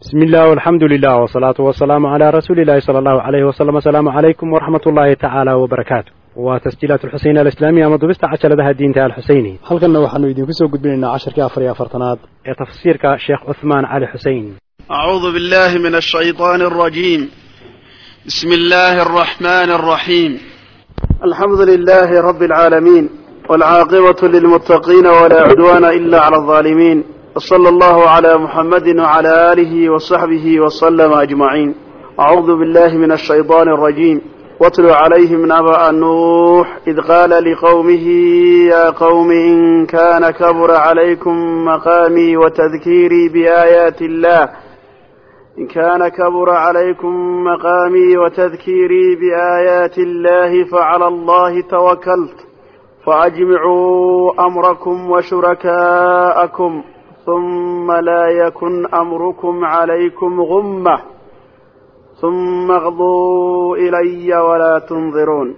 bismi illah alxamdu lilah wsalaatu wasalaamu calaa rasuuli illahi sala allahu alayhi wasalam asalaamu calaykum waraxmat ullaahi tacaala wbarakaatu waa tasjiilaat alxuseyn alislaamiya ama dubista cajaladaha diinta alxuseyni halkanna waxaanu idinku soo gudbinaynaa casharkii afar iyo afartanaad. Ee tafsiirka sheekh cuhmaan cali xuseyn acuudu billahi min ashaytaan alrajiim bismi illahi alraxmani alraxiim alxamdu lilahi rabbi alcaalamiin walcaaqibatu lilmuttaqiina walaa cudwaana ila cala alzaalimiin وصلى الله على محمد وعلى آله وصحبه وسلم أجمعين أعوذ بالله من الشيطان الرجيم واتل عليهم نبأ نوح إذ قال لقومه يا قوم إن كان كبر عليكم مقامي وتذكيري بآيات الله إن كان كبر عليكم مقامي وتذكيري بآيات الله فعلى الله توكلت فأجمعوا أمركم وشركاءكم uma laa yakun amrukum calaykum gumma uma qduu ilaya walaa tundiruun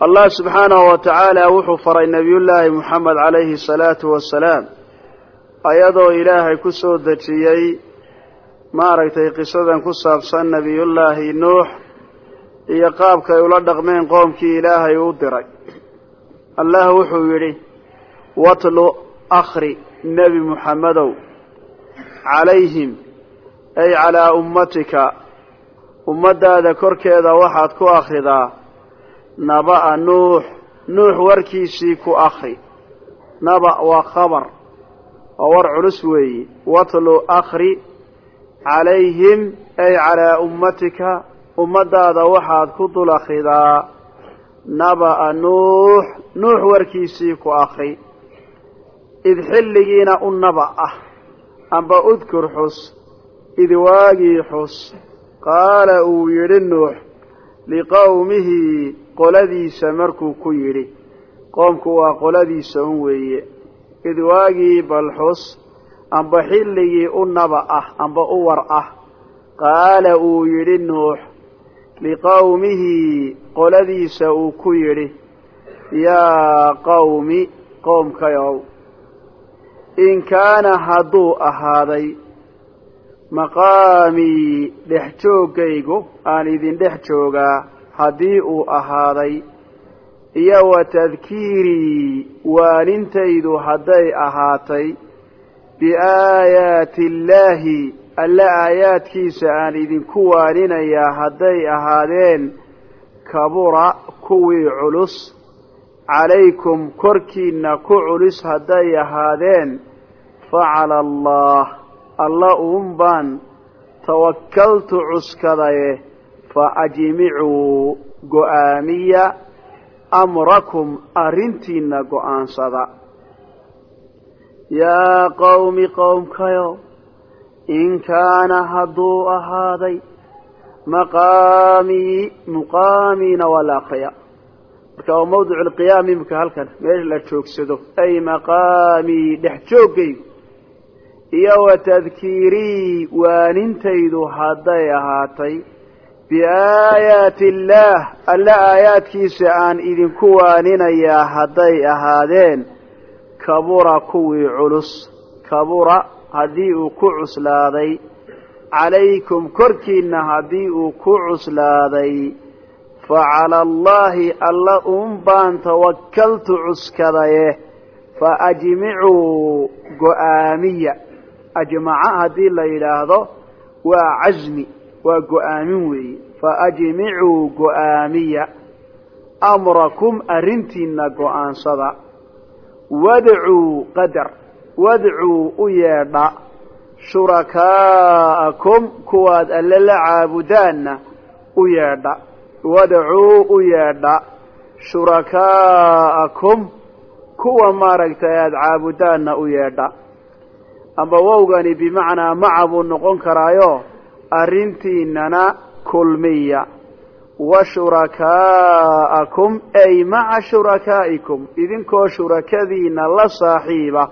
allah subxaanahu wa tacaala wuxuu faray nebiyullaahi moxamed calayhi asalaatu wasalaam ayadoo ilaahay ku soo dejiyey maaragtay qisadan ku saabsan nebiyullaahi nuux iyo qaabkay ula dhaqmeen qoomkii ilaahay u diray allah wuxuu yidhi watlu akri nebi muxammedow calayhim ay calaa ummatika ummaddaada korkeeda waxaad ku akhridaa naba'a nuux. Nuux warkiisii ku akhri. Naba waa khabar waa war culus weeyi. Watlu akhri calayhim ay calaa ummatika ummaddaada waxaad ku dul akhridaa naba'a nuux. Nuux warkiisii ku akhri id xilligiina u naba ah amba udkur xus id waagii xus. Qaala uu yidhi nuux liqowmihi qoladiisa markuu ku yidhi. Qoomku waa qoladiisa un weeye. Id waagii bal xus amba xilligii u naba ah amba u war ah. Qaala uu yidhi nuux liqowmihi qoladiisa uu ku yidhi yaa qawmi qoomkayow in kaana hadduu ahaaday maqaamii dhex jooggaygu aan idin dhex joogaa haddii uu ahaaday iyo wa tadkiirii waanintaydu hadday ahaatay biaayaati illaahi alle aayaadkiisa aan idinku waaninayaa hadday ahaadeen kabura kuwii culus calaykum korkiinna ku culus hadday ahaadeen facala allah alla uun baan tawakkaltu cuskadaye fa ajmicuu go'aamiya amrakum arrintiinna go'aansada. Yaa qawmi qowmkayo in kaana hadduu ahaaday maqaamii muqaamiina waa la akriya marka waa mawdicu lqiyaam imika halkan meesha la joogsado ay maqaamii dhex jooggaygu iyo wa tadkiirii waanintaydu hadday ahaatay biaayaati illaah alle aayaadkiisa aan idinku waaninayaa hadday ahaadeen kabura kuwii culus kabura haddii uu ku cuslaaday calaykum korkiinna haddii uu ku cuslaaday fa cala allaahi alla uun baan tawakkaltu cuskadaye fa ajmicuu go'aamiya ajmaca haddii la yidhaahdo waa casmi waa go'aamin weeye fa ajmicuu go'aamiya amrakum arrintiinna go'aansada wadcuu qadar wadcuu u yeedha shurakaa'akum kuwaad alle la caabudaanna u yeedha wadcuu u yeedha shurakaa'akum kuwa maaragtay aada caabudaanna u yeedha. Amba wowgani bimacnaa maca buu noqon karaayo arrintiinana kulmiya. Wa shurakaa'akum ay maca shurakaa'ikum idinkoo shurakadiinna la saaxiiba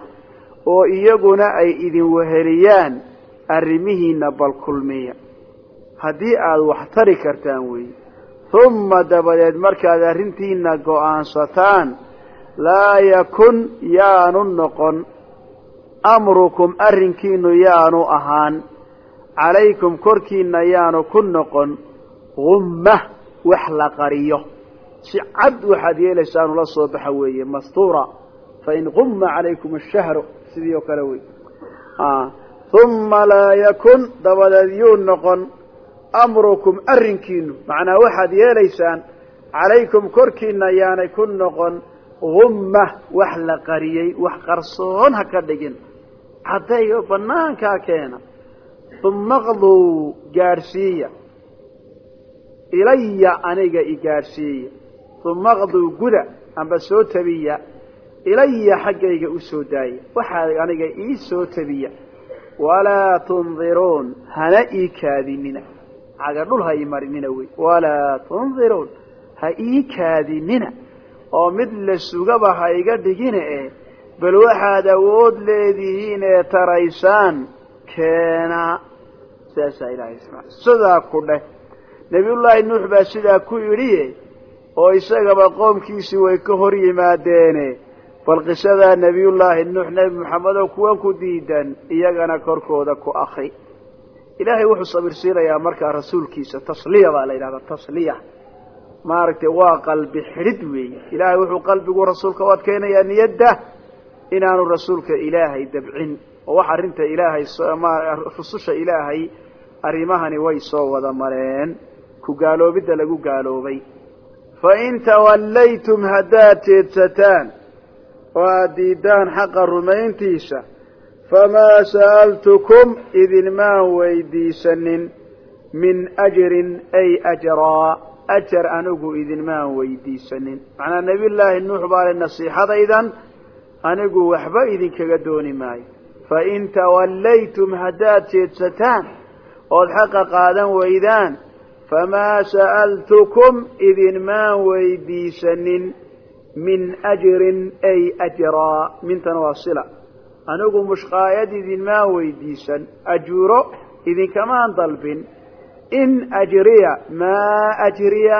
oo iyaguna ay idin weheliyaan arrimihiinna bal kulmiya. Haddii aada wax tari kartaan weeye humma dabadeed markaad arrintiinna go'aansataan laa yakun yaanu noqon. Amrukum arrinkiinu yaanu ahaan calaykum korkiina yaanu ku noqon. Gumma wax la qariyo. Si cad waxaad yeelaysaan ula soo baxa weeye mastuura. Fain gumma calaykum ashahru sidii oo kale wey uma laa yakun dabadeed yuu noqon amrukum arrinkiinu macnaa waxaad yeelaysaan calaykum korkiina yaanay ku noqon gumma wax la qariyey wax qarsoon ha ka dhigin. Caddayo banaankaa keena uma qduu gaadhsiiya. Ilaya aniga i gaadhsiiya. Uma qduu guda amba soo tabiya. Ilaya xaggayga u soo daaya waxaa aniga ii soo tabiya. Walaa tundiruun hana ii kaadinina caga dhul ha ii marinina wey. Walaa tundiruun ha ii kaadinina. Oo mid la sugaba ha iga dhigina eh bal waxaad awood leedihiin ee taraysaan keena. Saasaa ilahay isma sidaa ku dheh. Nebiyullaahi nuux baa sidaa ku yidhi oo isagaba qoomkiisii way ka hor yimaadeene bal qisadaa nebiyullaahi nuux nebi maxamedoo kuwan ku diidan iyagana korkooda ku akri ilaahay wuxuu sabirsiinayaa markaa rasuulkiisa tasliya baa la yidhahdaa tasliya. Maaragtay waa qalbi xidhid weeye. Ilaahay wuxuu qalbigu rasuulka u adkeynayaa niyadda inaanu rasuulka ilaahay dabcin. Oo wax arrinta ilaahay rususha ilaahay arrimahani way soo wada mareen. Ku gaaloobidda lagu gaaloobay. Fa in tawallaytum haddaad jeedsataan oo aada diidaan xaqa rumayntiisa famaa sa'altukum idinmaan weydiisanin min ajrin ay ajraa ajar anigu idinmaan weydiisanin macnaa nebiyullaahi nuux baa le nasiixadaydan anigu waxba idinkaga dooni maayo fa in tawallaytum haddaad jeedsataan ood xaqa qaadan weydaan famaa sa'altukum idinmaan weydiisanin min ajrin ay ajraa mintana waa sila anigu mushqaayad idinmaan weydiisan ajuuro idinkamaan dalbin. In ajriya maa ajriya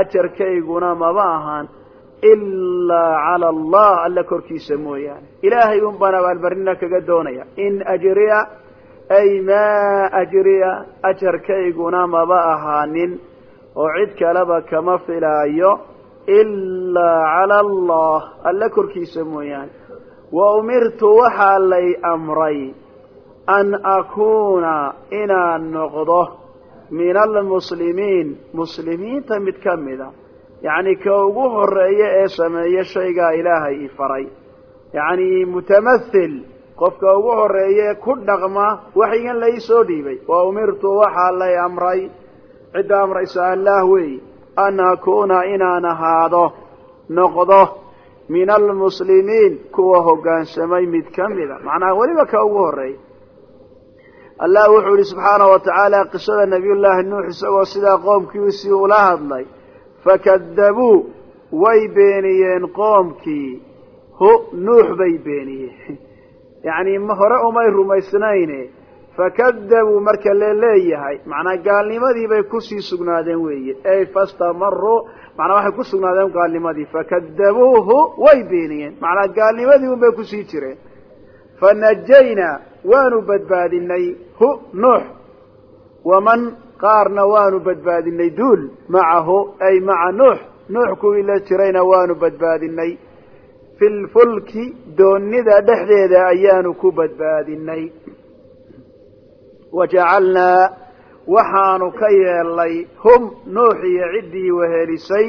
ajarkayguna maba ahaan ilaa cala allah alla korkiisa mooyaane. Ilaahay un baan abaalmarina kaga doonaya. In ajriya ay maa ajriya ajarkayguna maba ahaanin oo cid kaleba kama filaayo ilaa cala allah alla korkiisa mooyaane wa umirtu waxaa lay amray an akuuna inaan noqdo min almuslimiin muslimiinta mid ka mida yacni ka ugu horreeya ee sameeya shaygaa ilaahay i faray yacni mutamathil qofka ugu horreeya ee ku dhaqma waxyigan lai soo dhiibay wa umirtu waxaa lay amray cidda amraysa allaah weey an akuuna inaan ahaado noqdo min almuslimiin kuwa hoggaansamay mid ka mida. Macnaha weliba ka ugu horreeya allah wuxuu yihi subxaanahu watacaala qisada nabiyullaahi nuux isagoo sidaa qoomkiisii ula hadlay fakadabuu way beeniyeen qoomkii. Hu nuux bay beeniyeen. Yacni hore umay rumaysnayne fakadabuu marka le leeyahay macnaa gaalnimadii bay ku sii sugnaadeen weeye. Ey fastamaruu macnaa waxay ku sugnaadeen gaalnimadii. Fakadabuuhu way beeniyeen. Macnaa gaalnimadii un bay ku sii jireen. Fanajaynaa waanu badbaadinay hu nuux. Waman qaarna waanu badbaadinay duul. Macahu ay maca nuux. Nuux kuwii la jirayna waanu badbaadinay fi lfulki doonida dhexdeeda ayaanu ku badbaadinay wajacalnaa waxaanu ka yeelnay hum nuux iyo ciddii wehelisay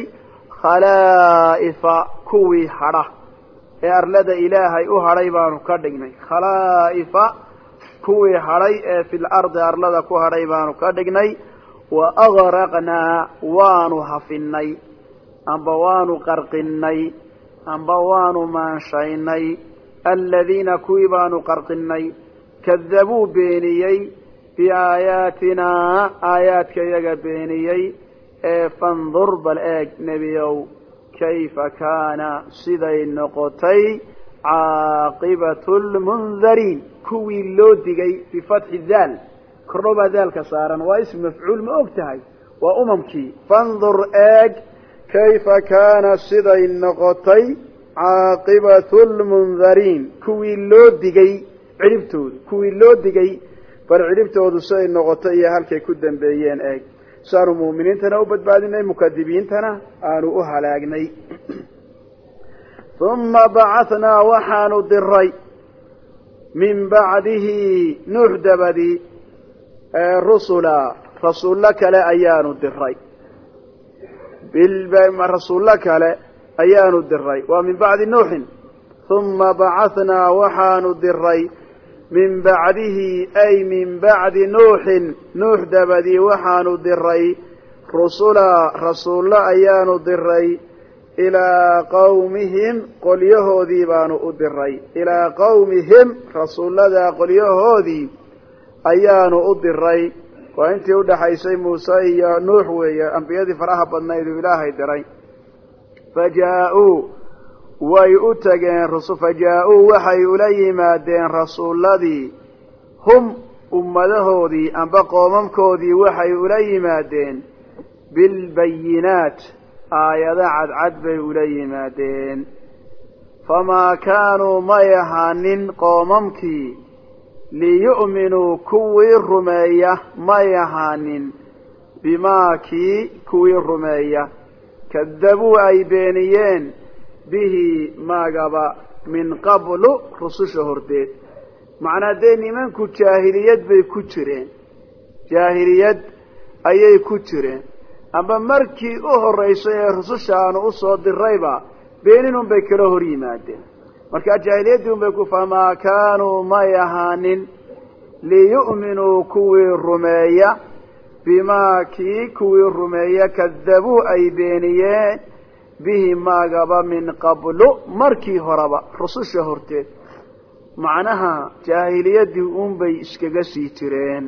khalaa'ifa kuwii hadha ee arlada ilaahay u hadhay baanu ka dhignay. Khalaa'ifa kuwii hadhay ee fil ardi arlada ku hadhay baanu ka dhignay. Wa agraqnaa waanu hafinay amba waanu qarqinnay amba waanu maanshaynay. Aladiina kuwii baanu qarqinnay kadabuu beeniyey biaayaatinaa aayaadka iyaga beeniyey ee fandur bal eeg nebiyow kayfa kaana siday noqotay caaqibatu lmundariin kuwii loo digay bifatxi daal kordhobaa daalka saaran waa ism mafcuul ma og tahay waa umamkii fandur eeg kayfa kaana siday noqotay caaqibatu lmundariin kuwii loo digay ciribtooda kuwii loo digay bal cidhibtoodu siday noqoto iyo halkay ku dambeeyeen eeg saanu mu'miniintana u badbaadinay mukadibiintana aanu u halaagnay uma bacahnaa waxaanu diray min bacdihi nuux dabadii rusula rasuullo kale ayaanu diray rasuullo kale ayaanu diray waa min bacdi nuuxin. Uma bacahnaa waxaanu diray min bacdihi ay min bacdi nuuxin. Nuux dabadii waxaanu diray rusula rasuullo ayaanu diray ilaa qawmihim qolyahoodii baanu u diray. Ilaa qawmihim rasuulladaa qolyahoodii ayaanu u diray. Waa intii udhaxaysay muuse iyo nuux weeye ambiyadii faraha badnayd uu ilaahay diray. Fajaa-uu way u tageen fajaa-uu waxay ula yimaadeen rasuulladii. Hum ummadahoodii amba qoomamkoodii waxay ula yimaadeen. Bilbayinaat aayado cadcad bay ula yimaadeen. Famaa kaanuu may ahaanin qoomamkii. Liyu'minuu kuwii rumeeya may ahaanin. Bimaa kii kuwii rumeeya. Kadabuu ay beeniyeen bihi maagaba min qablu rususha hordeed macnaa dee nimanku jaahiliyad bay ku jireen. Jaahiliyad ayay ku jireen. Amba markii u horraysay ee rususha aanu u soo dirayba beenin unbay kala hor yimaadeen. Markaa jaahiliyaddii unbay ku famaa kaanuu may ahaanin liyu'minuu kuwii rumeeya. Bimaa kii kuwii rumeeya kadabuu ay beeniyeen bihi maagaba min qablu markii horeba rususha horteed macnaha jaahiliyaddii unbay iskaga sii jireen.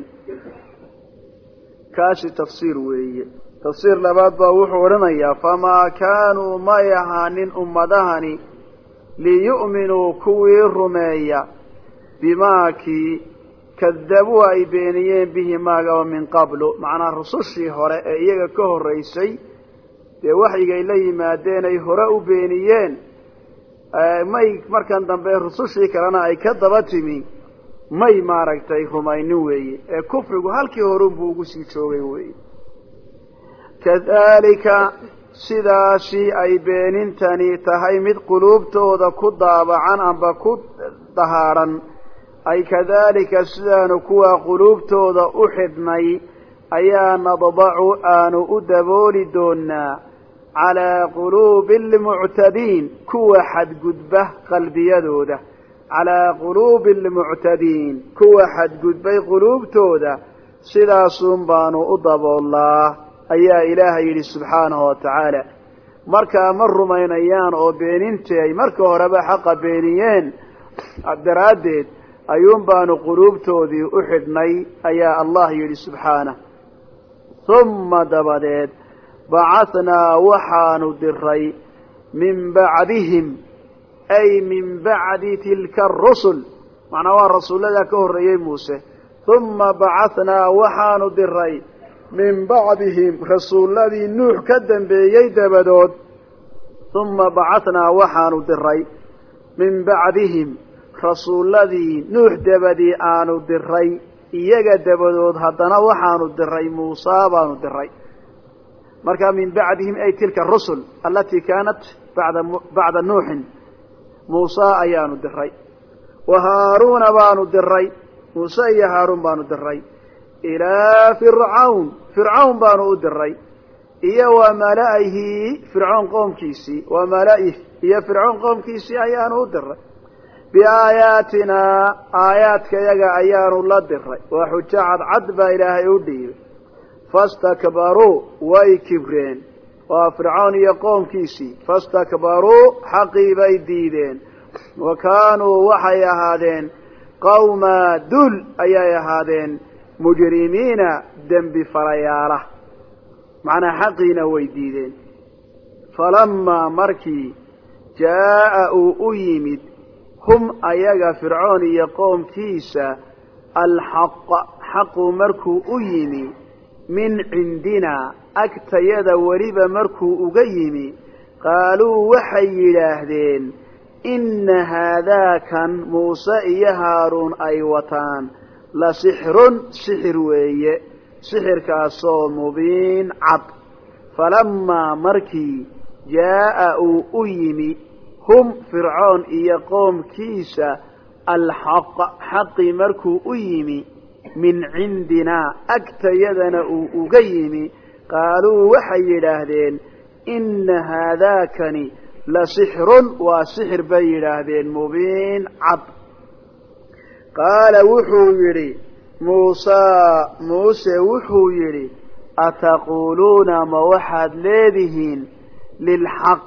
Kaasi tafsiir weeye. Tafsiir labaad baa wuxuu odhanayaa famaa kaanuu may ahaanin ummadahani liyu'minuu kuwii rumeeya bimaa kii kadabuu ay beeniyeen bihi maagaba min qablu. Macnaa rusushii hore ee iyaga ka horraysay dee waxyigay la yimaadeen ay hore u beeniyeen may markan dambe rusushii kalena ay ka daba timi may maaragtay rumaynin weeye ee kufrigu halkii horunbuu ugu sii joogay weeye. Kadalika sidaasi ay beenintani tahay mid quluubtooda ku daabacan amba ku dahaadhan ay kadalika sidaanu kuwa quluubtooda u xidhnay ayaa nadbacu aanu u dabooli doonaa calaa quluubi almuctadiin kuwa xadgudba qalbiyadooda. Calaa quluubi almuctadiin kuwa xadgudbay quluubtooda. Sidaasun baanu u daboolnaa ayaa ilaahay yidhi subxaanahu wa tacaala. Markaa ma rumaynayaan oo beenintii ay marka horeba xaqa beeniyeen daraaddeed ayuun baanu quluubtoodii u xidhnay ayaa allah yidhi subxaanah humma dabadeed bacahnaa waxaanu diray min bacdihim ay min bacdi tilka arusul macnaa waa rasuulladaa ka horreeyey muuse humma bacahnaa waxaanu diray min bacdihim rasuulladii nuux ka dambeeyey dabadood humma bacahnaa waxaanu diray min bacdihim rasuulladii nuux dabadii aanu diray iyaga dabadood haddana waxaanu diray muusaa baanu diray marka min bacdihim ay tilka arusul alatii kaanat bacda nuuxin muusaa ayaanu diray wa haaruuna baanu diray muuse iyo haaruun baanu diray ilaa fircawn fircawn baanu u diray iyo wa malaa'ihi fircoon qoomkiisii wa mala'ih iyo fircoon qoomkiisii ayaanu u diray biaayaatinaa aayaadkayaga ayaanu la diray waa xujo cadcad baa ilaahay u dhiibay fastakbaruu way kibreen waa fircoon iyo qoomkiisii fastakbaruu xaqii bay diideen wa kaanuu waxay ahaadeen qawma dul ayay ahaadeen mujrimiina dembi farayaala macnaa xaqiina way diideen falamaa markii jaa'a uu u yimid hum ayaga fircoon iyo qoomkiisa alxaq xaqu markuu u yimi min cindinaa agtayada weliba markuu uga yimi qaaluu waxay yidhaahdeen inna haadaakan muuse iyo haaruun ay wataan la sixrun sixir weeye sixirkaasoo mubiin cad. Falamaa markii jaa'a uu u yimi hum fircoon iyo qoomkiisa alxaq xaqi markuu u yimi min cindinaa agtayadana uu uga yimi qaaluu waxay yidhaahdeen inna haadaakani la sixrun waa sixir bay yidhaahdeen mubiin cad. Qaala wuxuu yidhi muusaa muuse wuxuu yidhi ataquuluuna ma waxaad leedihiin? Lilxaq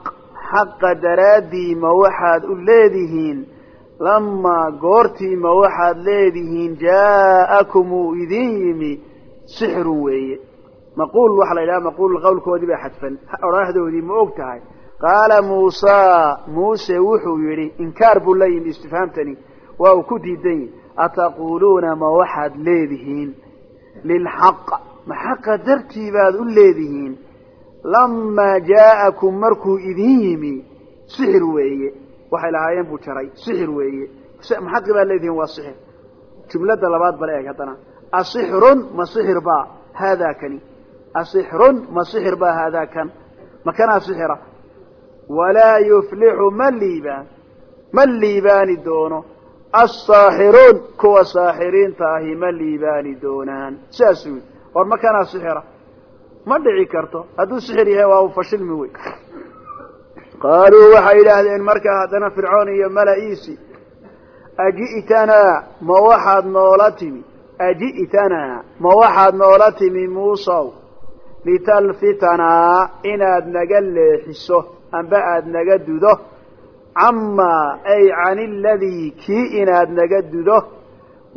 xaqa daraaddii ma waxaad u leedihiin lamaa goortii ma waxaad leedihiin jaa'akum uu idin yimi sixirun weeye. Maquul waxaa la yidhaha maquul qawlkoodii baa xadfan. Odhaahdoodii ma og tahay. Qaala muusaa muuse wuxuu yidhi inkaar buu la yimi istifhaamtani. Waa uu ku diidan yihi ataquuluuna ma waxaad leedihiin? Lilxaq ma xaqa dartii baad u leedihiin? Lamaa jaa'akum markuu idin yimi sixir weeye waxay lahaayeen buu jaray. Sixir weeye. Ma xaqi baad leedihiin waa sixir? Jumlada labaad bale eeg haddana. Asixrun ma sixir baa haadaa kani asixrun ma sixir baa haadaa kan. Ma kanaa sixira? Walaa yuflixu ma liibaan. Ma liibaani doono. Asaaxiruun kuwa saaxiriinta ahi ma liibaani doonaan. Sidaasuu yidhi war ma kanaa sixira? Ma dhici karto. Hadduu sixir yahay waa uu fashilmi wey qaaluu waxay yidhaahdeen markaa haddana fircoon iyo mala'iisi aji'tanaa ma waxaad noola timi? Aji'tanaa ma waxaad noola timi muusow? Litalfitanaa inaad naga leexiso amba aada naga dudo. Camaa ay can iladii kii inaad naga dudo.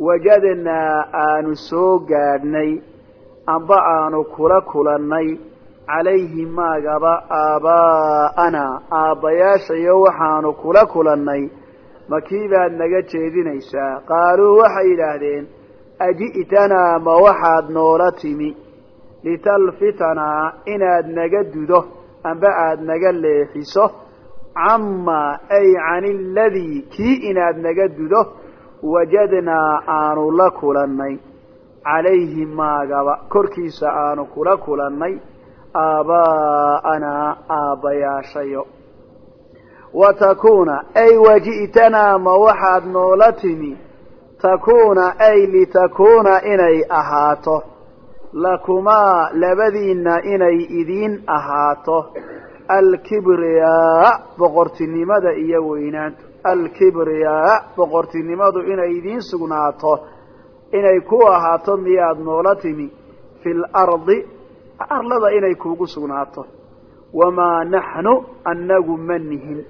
Wajadnaa aanu soo gaadhnay amba aanu kula kulannay calayhi maagaba aabbaa'anaa aabbayaashayo waxaanu kula kulannay ma kii baad naga jeedinaysaa? Qaaluu waxay yidhaahdeen aji'tanaa ma waxaad noola timi. Litalfitanaa inaad naga dudo amba aada naga leexiso. Camaa ay can kii inaad naga dudo wajadnaa aanu la kulannay. Calayhi maagaba korkiisa aanu kula kulannay aabbaa'anaa aabbayaashayo wa takuuna ay waji'tanaa ma waxaad noola timi takuuna ay litakuuna inay ahaato lakumaa labadiinna inay idiin ahaato alkibriyaa boqortinimada iyo weynaantu alkibriyaa boqortinimadu inay idiin sugnaato inay ku ahaato miyaad noola timi fi lardi arlada inay kuugu sugnaato. Wamaa naxnu annagu ma nihin.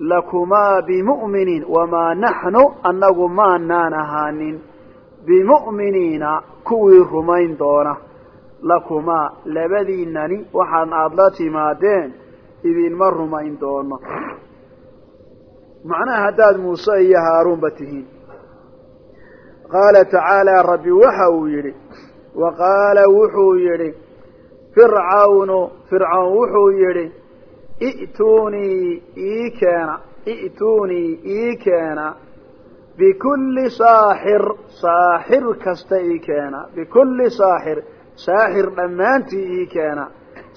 Lakumaa bimu'miniin. Wamaa naxnu annagu maanaan ahaanin. Bimu'miniina kuwii rumayn doona. Lakumaa labadiinani waxaan aada la timaadeen idinma rumayn doono. Macnaha haddaad muuse iyo haaruunba tihiin. Qaala tacaala rabbi waxa uu yidhi. Wa qaala wuxuu yidhi fircawnu fircawn wuxuu yidhi i'tuunii ii keena i'tuunii ii keena bikulli saaxir saaxir kasta ii keena bikulli saaxir saaxir dhammaantii ii keena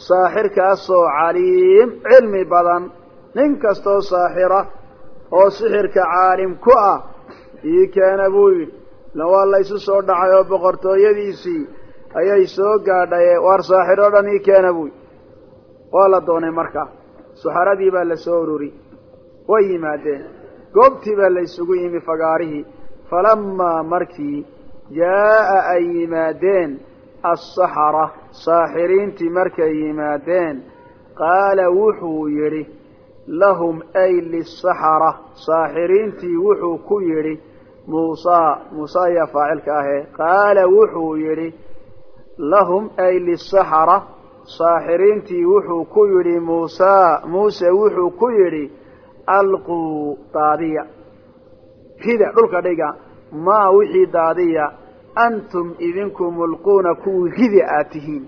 saaxirkaasoo caliim cilmi badan nin kastoo saaxira oo sixirka caalim ku ah ii keena buu yidhi. La waa laysu soo dhacay oo boqortooyadiisii ayay soo gaadhaye waar saaxir oo dhan ii keena buy waa la doonay markaa suxaradii baa la soo ururi. Way yimaadeen. Goobtii baa la isugu yimi fagaarihii. Falamaa markii jaa'a ay yimaadeen assaxara saaxiriintii markay yimaadeen qaala wuxuu yidhi lahum ay lisaxara saaxiriintii wuxuu ku yidhi muusaa muuse ayaa faacilka ahee. Qaala wuxuu yidhi lahum ay lisaxara saaxiriintii wuxuu ku yidhi muusaa muuse wuxuu ku yidhi alquu daadiya. Rida dhulka dhiga maa wixii daadiya antum idinku mulquuna kuwii ridi aad tihiin.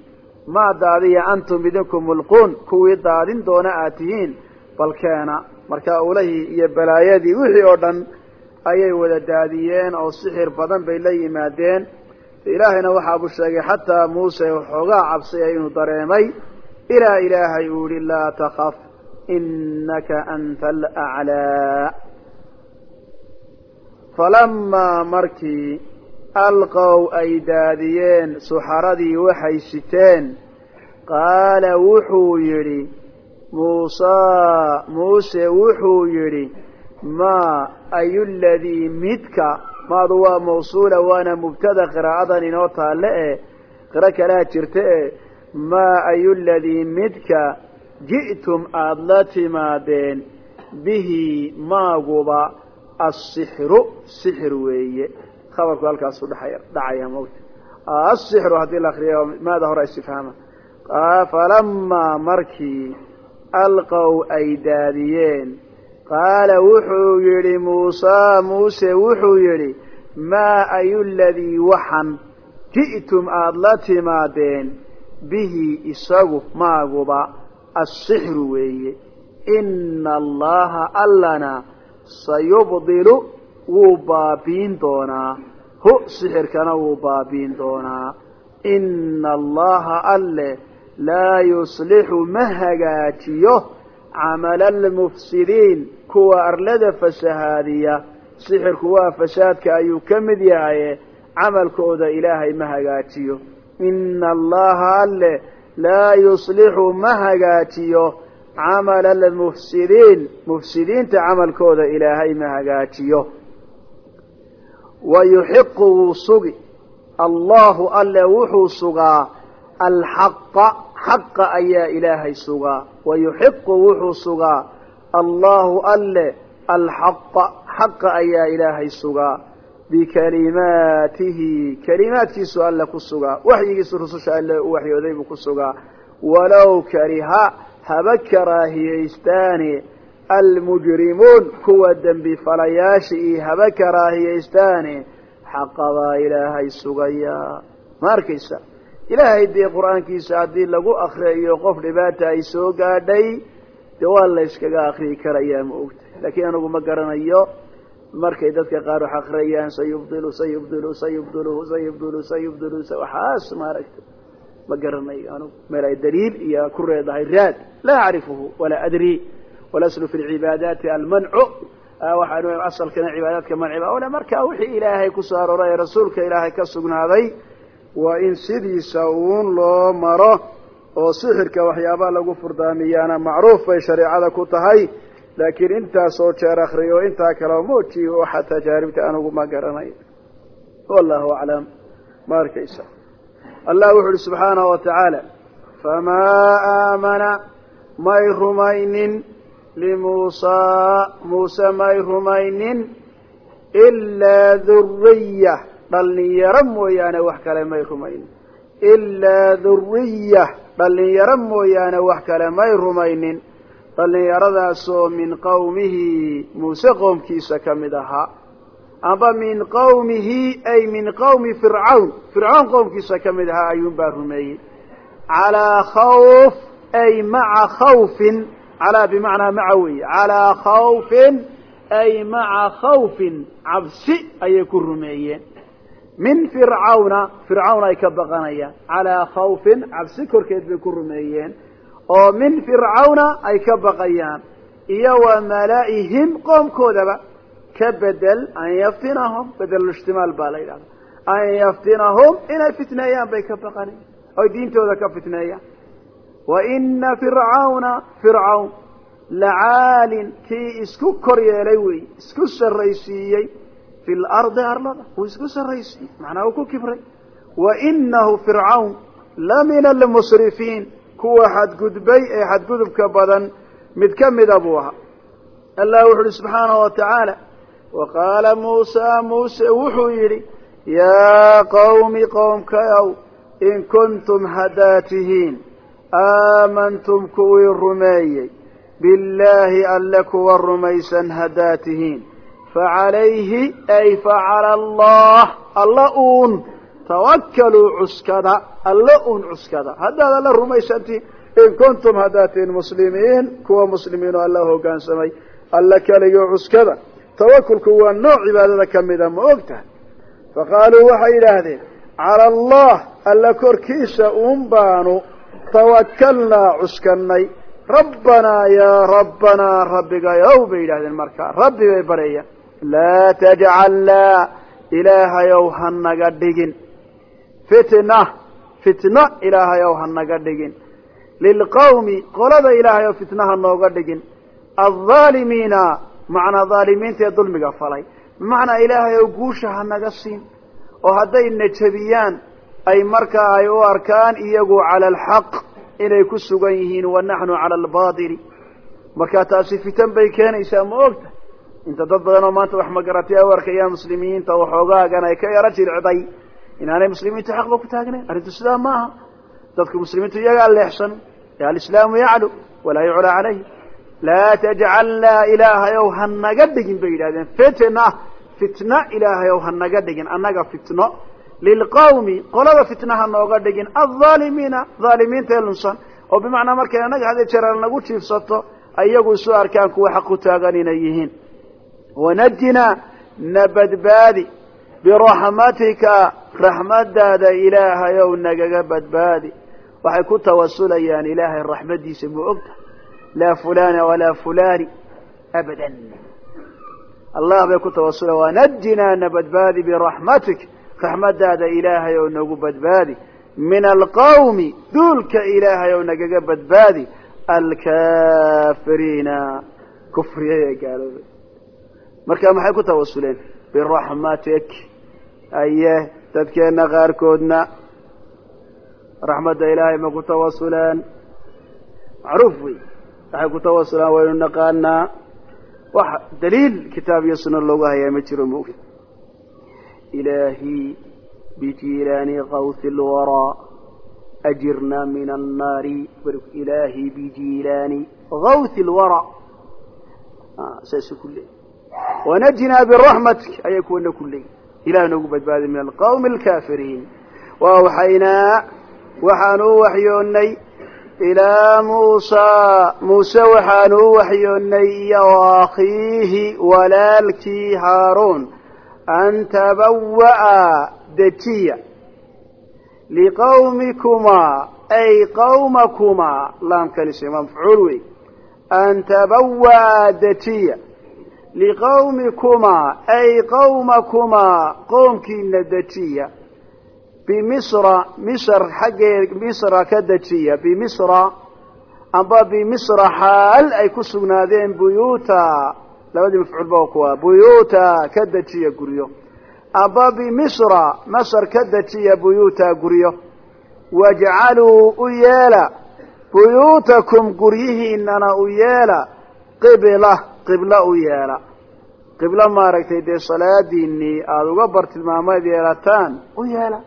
Maa daadiya antum idinku mulquun kuwii daadin doona aad tihiin. Balkeena markaa ulahii iyo balaayadii wixii oo dhan ayay wada daadiyeen oo sixir badan bay la yimaadeen ilaahayna waxaabuu sheegay xataa muuse waxoogaa cabsaya inuu dareemay ilaa ilaahay uu yihi laa takaf inaka anta alaclaa falamaa markii alqow ay daadiyeen suxaradii waxay siteen qaala wuxuu yidhi muusaa muuse wuxuu yidhi maa ayu ladii midka maadu waa mawsuula waana mubtada qiraa'adan inoo taalle e qiro kalaa jirta e maa ayu ladii midka ji'tum aada la timaadeen bihi maaguba asixru sixir weeye. Khabarku halkaasu dhaay dhacaya mawta asixru haddii la akriyo maada hore istifhaama falamaa markii alqow ay daadiyeen qaala wuxuu yidhi muusaa muuse wuxuu yidhi maa ayu ladii waxan ji'tum aada la timaadeen? Bihi isagu maaguba asixru weeye. Ina allaha allana sayubdilu wuu baabiin doonaa. Hu sixirkana wuu baabiin doonaa. Ina allaha alle laa yuslixu ma hagaajiyo camala almufsidiin kuwa arlada fasahaadiya sixirku waa fasaadka ayuu ka mid yahaye camalkooda ilaahay ma hagaajiyo ina allaha alle laa yuslixu ma hagaajiyo camala almufsidiin mufsidiinta camalkooda ilaahay ma hagaajiyo wa yuxiqu wuu sugi allahu alle wuxuu sugaa alxaqa xaqa ayaa ilaahay sugaa wa yuxiqu wuxuu sugaa allahu alle alxaqa xaqa ayaa ilaahay sugaa bikalimaatihi kalimaadkiisu alle ku sugaa waxyigiisu rususha alle u waxyooday buu ku sugaa walow kariha haba karaahiyaystaane almujrimuun kuwa dembi falayaasha iyo haba karaahiyaystaane xaqabaa ilaahay sugayaa. Ma arkaysa ilaahay dee qur'aankiisa haddii lagu akriyayo qof dhibaata ay soo gaadhay dee waa la yskaga karayaa ma ogta laakiin anigu ma garanayo markay dadka qaar wax akriyayaan sayubdilu sayubdilu sayubdilu sayubdilu sayubdilu waxaas maaragta ma garanayo anigu meel ay daliil iyo ku reedahay raad. Laa acrifuhu walaa adri walaslu fi lcibaadaati almancu. Waxaanu asalkana cibaadaadka manciba. Ole markaa wixii ilaahay ku soo arooray ee rasuulka ilaahay ka sugnaaday waa in sidiisa uun loo maro oo sixirka waxyaabaha lagu furdaamiyaana macruuf bay shareecada ku tahay laakiin intaasoo jeer akriyo intaa kaleo mooji waxa tajaaribta anigu ma garanayo wallahu aclam. Ma arkaysa allah wuxu uhi subxaanahu wa tacaala famaa aamana may rumaynin limuusaa muuse may rumaynin ilaa dhuriya dhalinyaro mooyaane wax kale may rumaynin ilaa dhuriya dhalinyaro mooyaane wax kale may rumaynin. Dhallinyaradaasoo min qowmihi muuse qoomkiisa ka mid ahaa amba min qowmihi ay min qowmi fircawn fircawn qowmkiisa ka mid ahaa ayuunbaa rumeeyey. Calaa khawf ay maca khawfin calaa bimacnaa maca weeye. Calaa khawfin ay maca khawfin cabsi ayay ku rumeeyeen min fircawna fircawn ay ka baqanayaan calaa khawfin cabsi korkeed bay ku rumeeyeen oo min fircawna ay ka baqayaan iyo wa malaa'ihim qoomkoodaba ka bedel an yaftinahum bedelishtimaal baa la yidhahda an yaftinahum inay fitneeyaan bay ka baqanayan oy diintooda ka fitneeyaan wa ina fircawna fircawn lacaalin kii isku kor yeelay wey isku sarraysiiyey fi lardi arlada. Wuu isku sarraysiiyey macnaa uu ku kibray. Wa inahu fircawn la min almusrifiin kuwa xadgudbay ee xadgudubka badan mid ka mida buu ahaa. Allah wuxu uhi subxaanahu wa tacaala wa qaala muusaa muuse wuxuu yidhi yaa qawmi qowmkayow in kuntum haddaa tihiin aamantum kuwii rumeeyey. Billaahi alle kuwa rumaysan haddaa tihiin facalayhi ay facala allah alla uun tawakaluu cuskada alla uun cuskada haddaad alla rumaysantihin in kuntum haddaad tihiin muslimiin kuwa muslimiin oo alla hoggaansamay alla keligoo cuskada tawakulku waa nooc cibaadada ka mida ma og tahay faqaaluu waxay yidhaahdeen cala allah alla korkiisa uun baanu tawakalnaa cuskanay rabbanaa yaa rabbanaa rabbigayow bay yidhahdeen markaa rabbi bay baryayaan laa tajcalnaa ilaahayow ha naga dhigin fitna fitna ilaahayow ha naga dhigin lilqawmi qolada ilaahayow fitna ha nooga dhigin aldaalimiina macnaa dhaalimiinta ee dulmiga falay bimacnaa ilaahayow guusha ha naga siin oo hadday najabiyaan ay markaa ay u arkaan iyagu cala alxaq inay ku sugan yihiin wa naxnu cala albaatili markaa taasi fitan bay keenaysaa ma ogta inta dad badan oo maanta wax magaratay ay u arkayaan muslimiinta waxoogaagan ay ka yaro jircday. Inaanay muslimiintu xaqba ku taagnayn? Arrintu sidaa ma aha. Dadku muslimiintu iyagaa leexsan ee alislaamu yaclu walaa yuclaa calayh laa tajcalnaa ilaahayow ha naga dhigin bay yidhahdeen fitna fitna ilaahayow ha naga dhigin annaga fitno. Lilqawmi qolada fitna ha nooga dhigin. Aldaalimiina dhaalimiinta ee lunsan oo bimacnaa markay annaga hadee jeer nagu jiifsato iyagu isu arkaan kuwa xaq ku taagan inay yihiin wanajinaa na badbaadi biraxmatika raxmadaada ilaahayow nagaga badbaadi waxay ku tawasulayaan ilaahay raxmadiisa ma ogta laa fulana walaa fulani abadan allah bay ku tawasula wanajinaa na badbaadi biraxmatik raxmadaada ilaahay ow nagu badbaadi min alqawmi duulka ilaahay ow nagaga badbaadi alkafiriina kufriya ee marka maxay ku tawasuleen biraxmatik aye dadkeenna qaarkoodna. Raxmadda ilaahay ma ku tawasuleen macruuf wey. Waxay ku tawasulaan waynu naqaanaa. Wax daliil kitaab iyo sunno loogu hayaa ma jiro maogta ilaahi bijilaani kawsi lwaraa ajirnaa min annaari ilaahi bijilaani kawsi lwaraa ah, saasuu ku leey wanajinaa biraxmatik ayay kuwana ku leeyihiin ilaah nagu badbaaday min alqawmi alkaafiriin wa awxaynaa waxaan u waxyoonnay ilaa muusaa muuse waxaan u waxyoonnay iyo akhiihi walaalkii haaruun an tabawa'a dejiya liqawmikumaa ay qawmakumaa laamkani sima mafcuul an tabawa'a dejiya liqawmikumaa ay qawmakumaa qowmkiina dejiya bimisra misr xaggee misra ka dejiya bimisra amba bimisra xaal ay ku sugnaadeen buyuuta. Labadii mafcuul ba kuwa buyuuta ka dejiya guryo. Amba bimisra masr ka dejiya buyuuta guryo. Wajcaluu u yeela. Buyuutakum guryihiinana u yeela. Qibla qiblo u yeela. Qiblo maaragtay dee salaadiinii aada uga bartilmaameed yeelataan u yeela.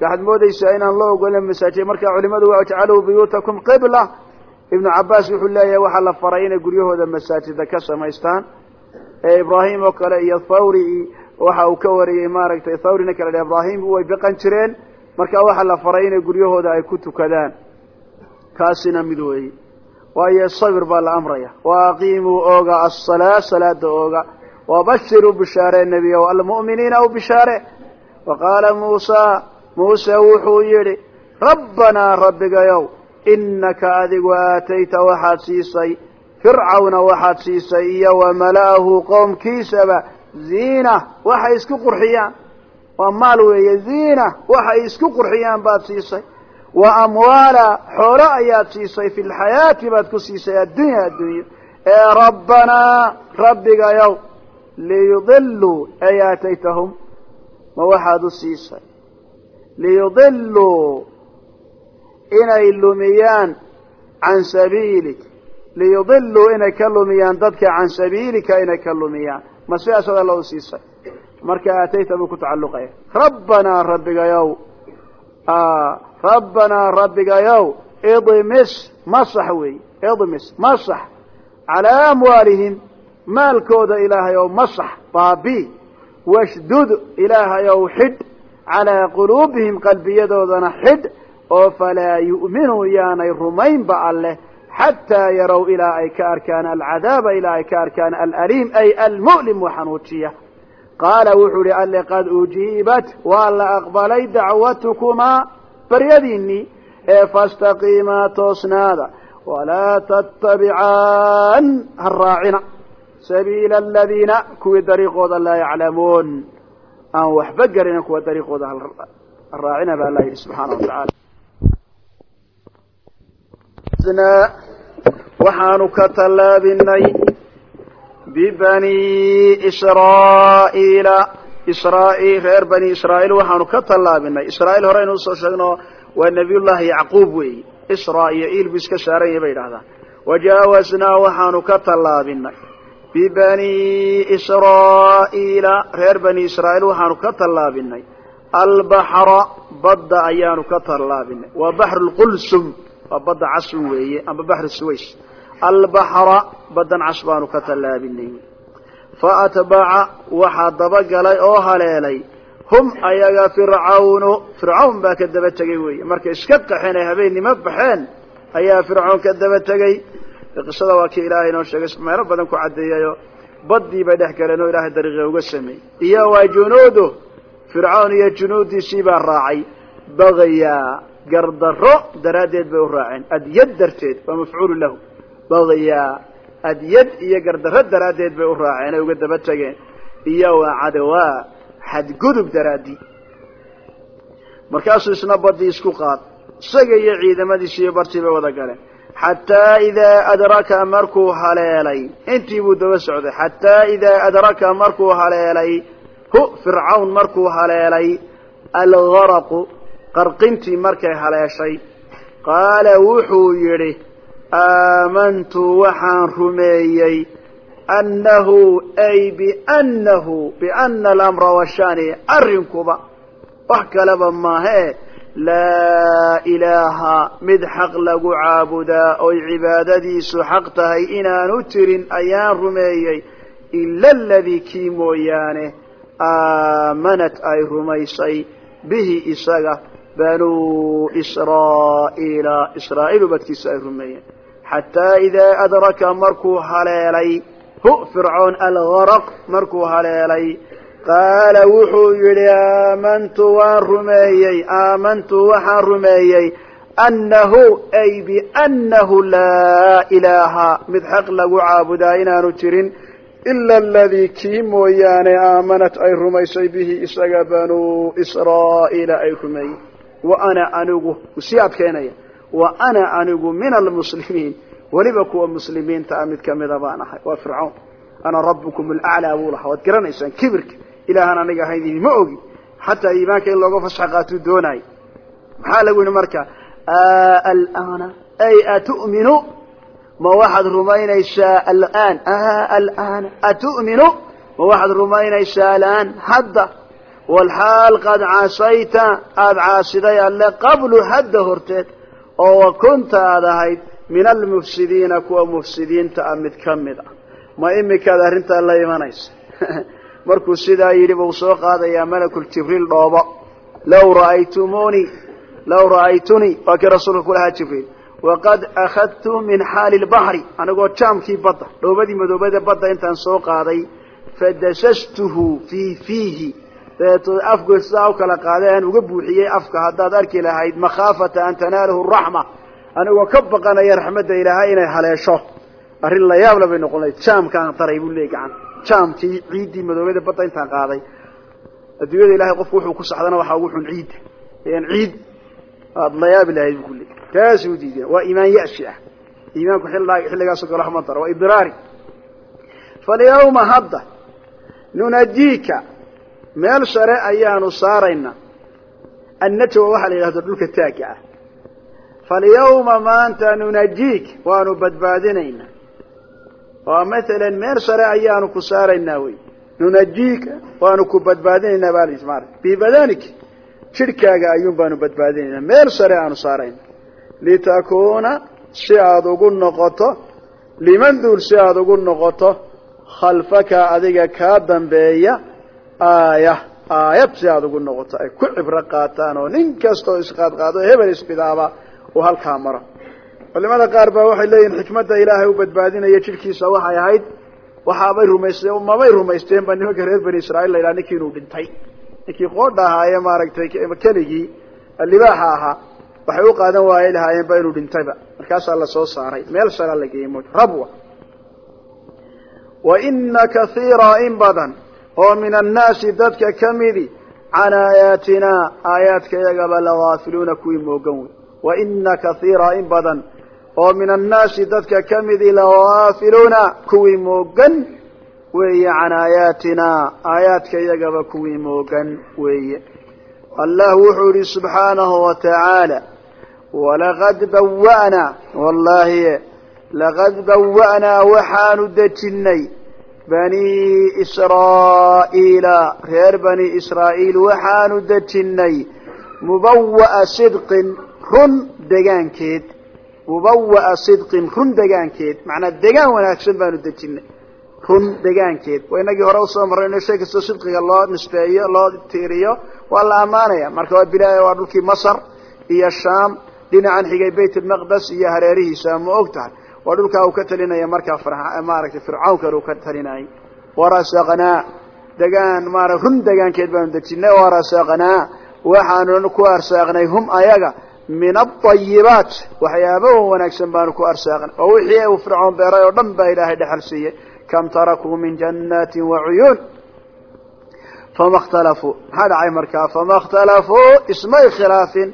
Marka moodaysaa inaan loo ogolin masaajid marka culimadu wajcaluu buyuutakum qibla. Ibnu cabaas wuxuu leeyahay waxaa la faray inay guryahooda masaajida ka samaystaan. Ee ibraahim oo kale iyo thawri waxa uu ka wariyey maaragtay thawrina kale dhe ibraahim way biqan jireen. Marka waxaa la faray inay guryahooda ay ku tukadaan. Kaasina mid weeye waayo sabir baa la amraya. Wa aqiimuu ooga asalaa salaada ooga. Wabashiruu bishaare nebiyow almu'miniina u bishaare. Wa qaala muusa muuse wuxuu yidhi rabbanaa rabbigayow inaka adigu aatayta waxaad siisay fircawna waxaad siisay iyo wamala'ahu qoomkiisaba ziina waxay isku qurxiyaan. Waa maal weeye ziina waxay isku qurxiyaan baad siisay wa amwaala xoolo ayaad siisay fi lxayaati baad ku siisay addunya addunya ee rabbanaa rabbigayow liyudiluu ay aataytahum ma waxaad u siisay. Liyudiluu inay lumiyaan can sabiilik. Liyudiluu inay ka lumiyaan dadka can sabiilika inay ka lumiyaan. Ma sidaas ada loo siisay. Marka aatayta buu ku tacalluqaya. Rabbanaa rabbigayow rabbanaa rabbigayow idmis masax wey idmis masax calaa amwaalihim maalkooda ilaahay ow masax baabi. Washdud ilaahay ow xidh calaa quluubihim qalbiyadoodana xidh oo falaa yu'minuu yaanay rumaynba alleh xataa yarow ilaa ay ka arkaan alcadaaba ilaa ay ka arkaan alaliim ay almu'lim waxanuujiya qaala wuxuu ihi alle qad ujiibat waa la aqbalay dacwatukumaa baryadiinnii ee fastaqiimaa toosnaada walaa tattabicaan ha raacina sabiila aladiina kuwii dariiqooda laa yaclamuun aan waxba garina kuwa dariiqooda ha raacina ba alla yidhi subxaana wa tacaala. Waxaanu ka tallaabinay bibani israa'iila israa'iil reer bani israa'iil waxaanu ka tallaabinay israa'iil horeynu u soo sheegno waa nabiyullaahi yacquub weeyi isra iyo iil bu iska saaran yahy bay yidhahdaan wajaawaznaa waxaanu ka tallaabinay bibani israa'iila reer bani israa'iil waxaanu ka tallaabinay albaxra badda ayaanu ka tallaabinay waa baxru lqulsum waa badda casum weeye amba baxru suways albaxra baddan cas baanu ka tallaabinay fa atbaca waxaa dabagalay oo haleelay hum ayaga fircawnu fircawn baa ka daba tegey weeye markay iska qaxeen ay habeennimo baxeen ayaa fircoon ka daba tegey qisada waa kii ilaahay inoo sheegay meelo badan ku caddeeyayo baddii bay dhex galeen oo ilaahay dariiqe uga sameeyey iyo waa junuudu fircawn iyo junuuddiisii baa raacay bagayaa gardarro daraaddeed bay u raaceen adyad darteed waa mafcuulu lahu bagayaa adyad iyo gardarro daraaddeed bay u raaceen ay uga daba tegeen iyo waa cadawaa xadgudub daraaddii markaasuu isna baddii isku qaad. Isaga iyo ciidamadiisi iyo bartii bay wada galeen. Xataa idaa adraka markuu haleelay intii buu daba socday xataa idaa adraka markuu haleelay hu fircawn markuu haleelay algaraqu qarqintii markay haleeshay qaala wuxuu yidhi aamantu waxaan rumeeyey annahu ay biannahu biana alamra washani arrinkuba. Wax kaleba maahee laa ilaaha mid xaq lagu caabudaa oy cibaadadiisu xaq tahay inaanu jirin ayaan rumeeyey. Ila aladii kii mooyaane aamanat ay rumaysay bihi isaga banuu israa'iila. Israa'iil ubadkiisa ay rumeeyeen xataa idaa adraka markuu haleelay hu fircoon algaraq markuu haleelay qaala wuxuu yidhi aamantu waan rumeeyey aamantu waxaan rumeeyey annahu ay biannahu laa ilaaha mid xaq lagu caabudaa inaanu jirin ila aladii kii mooyaane aamanat ay rumaysay bihi isaga banuu israa'iila ay rumeeyeen wa ana anigu u sii adkaynaya wa ana anigu min almuslimiin. Weliba kuwa muslimiinta ah mid kamida baan ahay. Waa fircawn ana rabbukum alaclaa buu lahaa. Waad garanaysaan kibirka. Ilaahaan aniga ahayn idinma ogi. Xataa iimaanka in looga fasax qaatuu doonaayo maxaa lagu yihi marka? Alana ay atu'minu? Ma waxaad rumaynaysaa alaan? Alana atu'minu? Ma waxaad rumaynaysaa alaan? Hadda. Walxaal qad casayta aada caasiday alle qablu hadda horteed oo wa kunta aad ahayd min almufsidiina kuwa mufsidiinta ah mid ka mid ah. Ma imikaad arrintaa la imanaysa? Markuu sidaa yidhi buu soo qaadayaa malakul jibriil dhoobo. Law ra'aytumuni law ra'aytunii waa kii rasuulka ku lahaa jibriil. Waqad akhadtu min xaali lbaxri anigoo jaamkii badda dhoobadii madoobada badda intaan soo qaaday fadasastuhu fii fiihi afgood sidaa u kala qaaday aan uga buuxiyey afka. Haddaad arki lahayd makhaafata an tanaalahu raxma anigoo ka baqanaya raxmadda ilaahay inay haleesho. Arrin la yaabla bay noqon lahayd jaamkaan daray buu leey gacan. Jaamkii ciiddii madoobada badda intaan qaaday. Adduunyada ilahay qofku wuxuu ku saxdana waxaa ugu xun ciidda n ciid aad la yaabi lahayd bu kuleey taasuu diideen waa iimaan yashi ah. Iimaanku xilligaasoo kale waxma daro waa idraari. Falyawma hadda nunajiika meel sare ayaanu saaraynaa annajwa waxaa la yidhahdo dhulka taagga ah. Falyawma maanta nunajiik waanu badbaadinaynaa waa maalan meel sare ayaanu ku saaraynaa wey. Nunajiika waanu ku badbaadinaynaa baa la maara bibadanik jidhkaaga ayuun baanu badbaadinaynaa meel sare aanu saarayna. Litakuuna si aada ugu noqoto liman duul si aada ugu noqoto khalfaka adiga kaa dambeeya aaya aayad si aada ugu noqoto ay ku cibro qaataan oo nin kasta oo isqaadqaado hebel isbidaaba uu halkaa maro. Culimada qaar baa waxay leeyihiin xikmadda ilaahay u badbaadinaya jidhkiisa waxay ahayd waxaabay rumaysteen mabay rumaysteen ba nimanka reer bani israail la yidhaha ninkii inuu dhintay. Ninkii qoodha ahaa ee maaragtay keligii libaaxa ahaa waxay u qaadan waayay lahaayeen ba inuu dhintayba. Markaasaa la soo saaray meel sala la geeyey mot rabwa wa ina kaiira in badan oo min annaasi dadka ka midi can aayaatinaa aayaadka iyagaba lagaafiluuna kuwii moogan wey. Wa ina kaiira in badan oo min annaasi dadka ka midi lagaafiluuna kuwii moogan weeye can aayaatinaa aayaadka iyagaba kuwii moogan weeye. Allah wuxuu yihi subxaanahu wa tacaala walaqad bawa'naa wallahi laqad bawa'naa waxaanu dejinnay banii israa'iila reer bani israa'iil waxaanu dejinnay mubawa'a sidqin run degaankeed. Mubawa'a sidqin run degaankeed macnaa degaan wanaagsan baanu dejinnay run degaankeed. Waa inagii hore u soo marray ino shay kastoo sidqiga loo nisbeeyo loo tiiriyo waa la ammaanaya marka waa bilaaya waa dhulkii masar iyo shaam dhinacan xigay bayt almaqdes iyo hareerihiisa ma og tahay waa dhulkaa uu ka talinaya markaa maaragtay fircawnkan uu ka talinayay warasaqnaa degaan maara run degaankeed baanu dejinay warasaqnaa waxaanu ku arsaaqnay hum ayaga min aayibaat waxyaaba wanaagsan baanu ku arsaaqnay oo wixii uu fircoon beeray oo dhan baa ilaahay dhexal siiyey. Kam tarakuu min jannaati wacuyuun fama khtalafuu maxaa dhacay markaa? Fama khtalafuu ismay khilaafin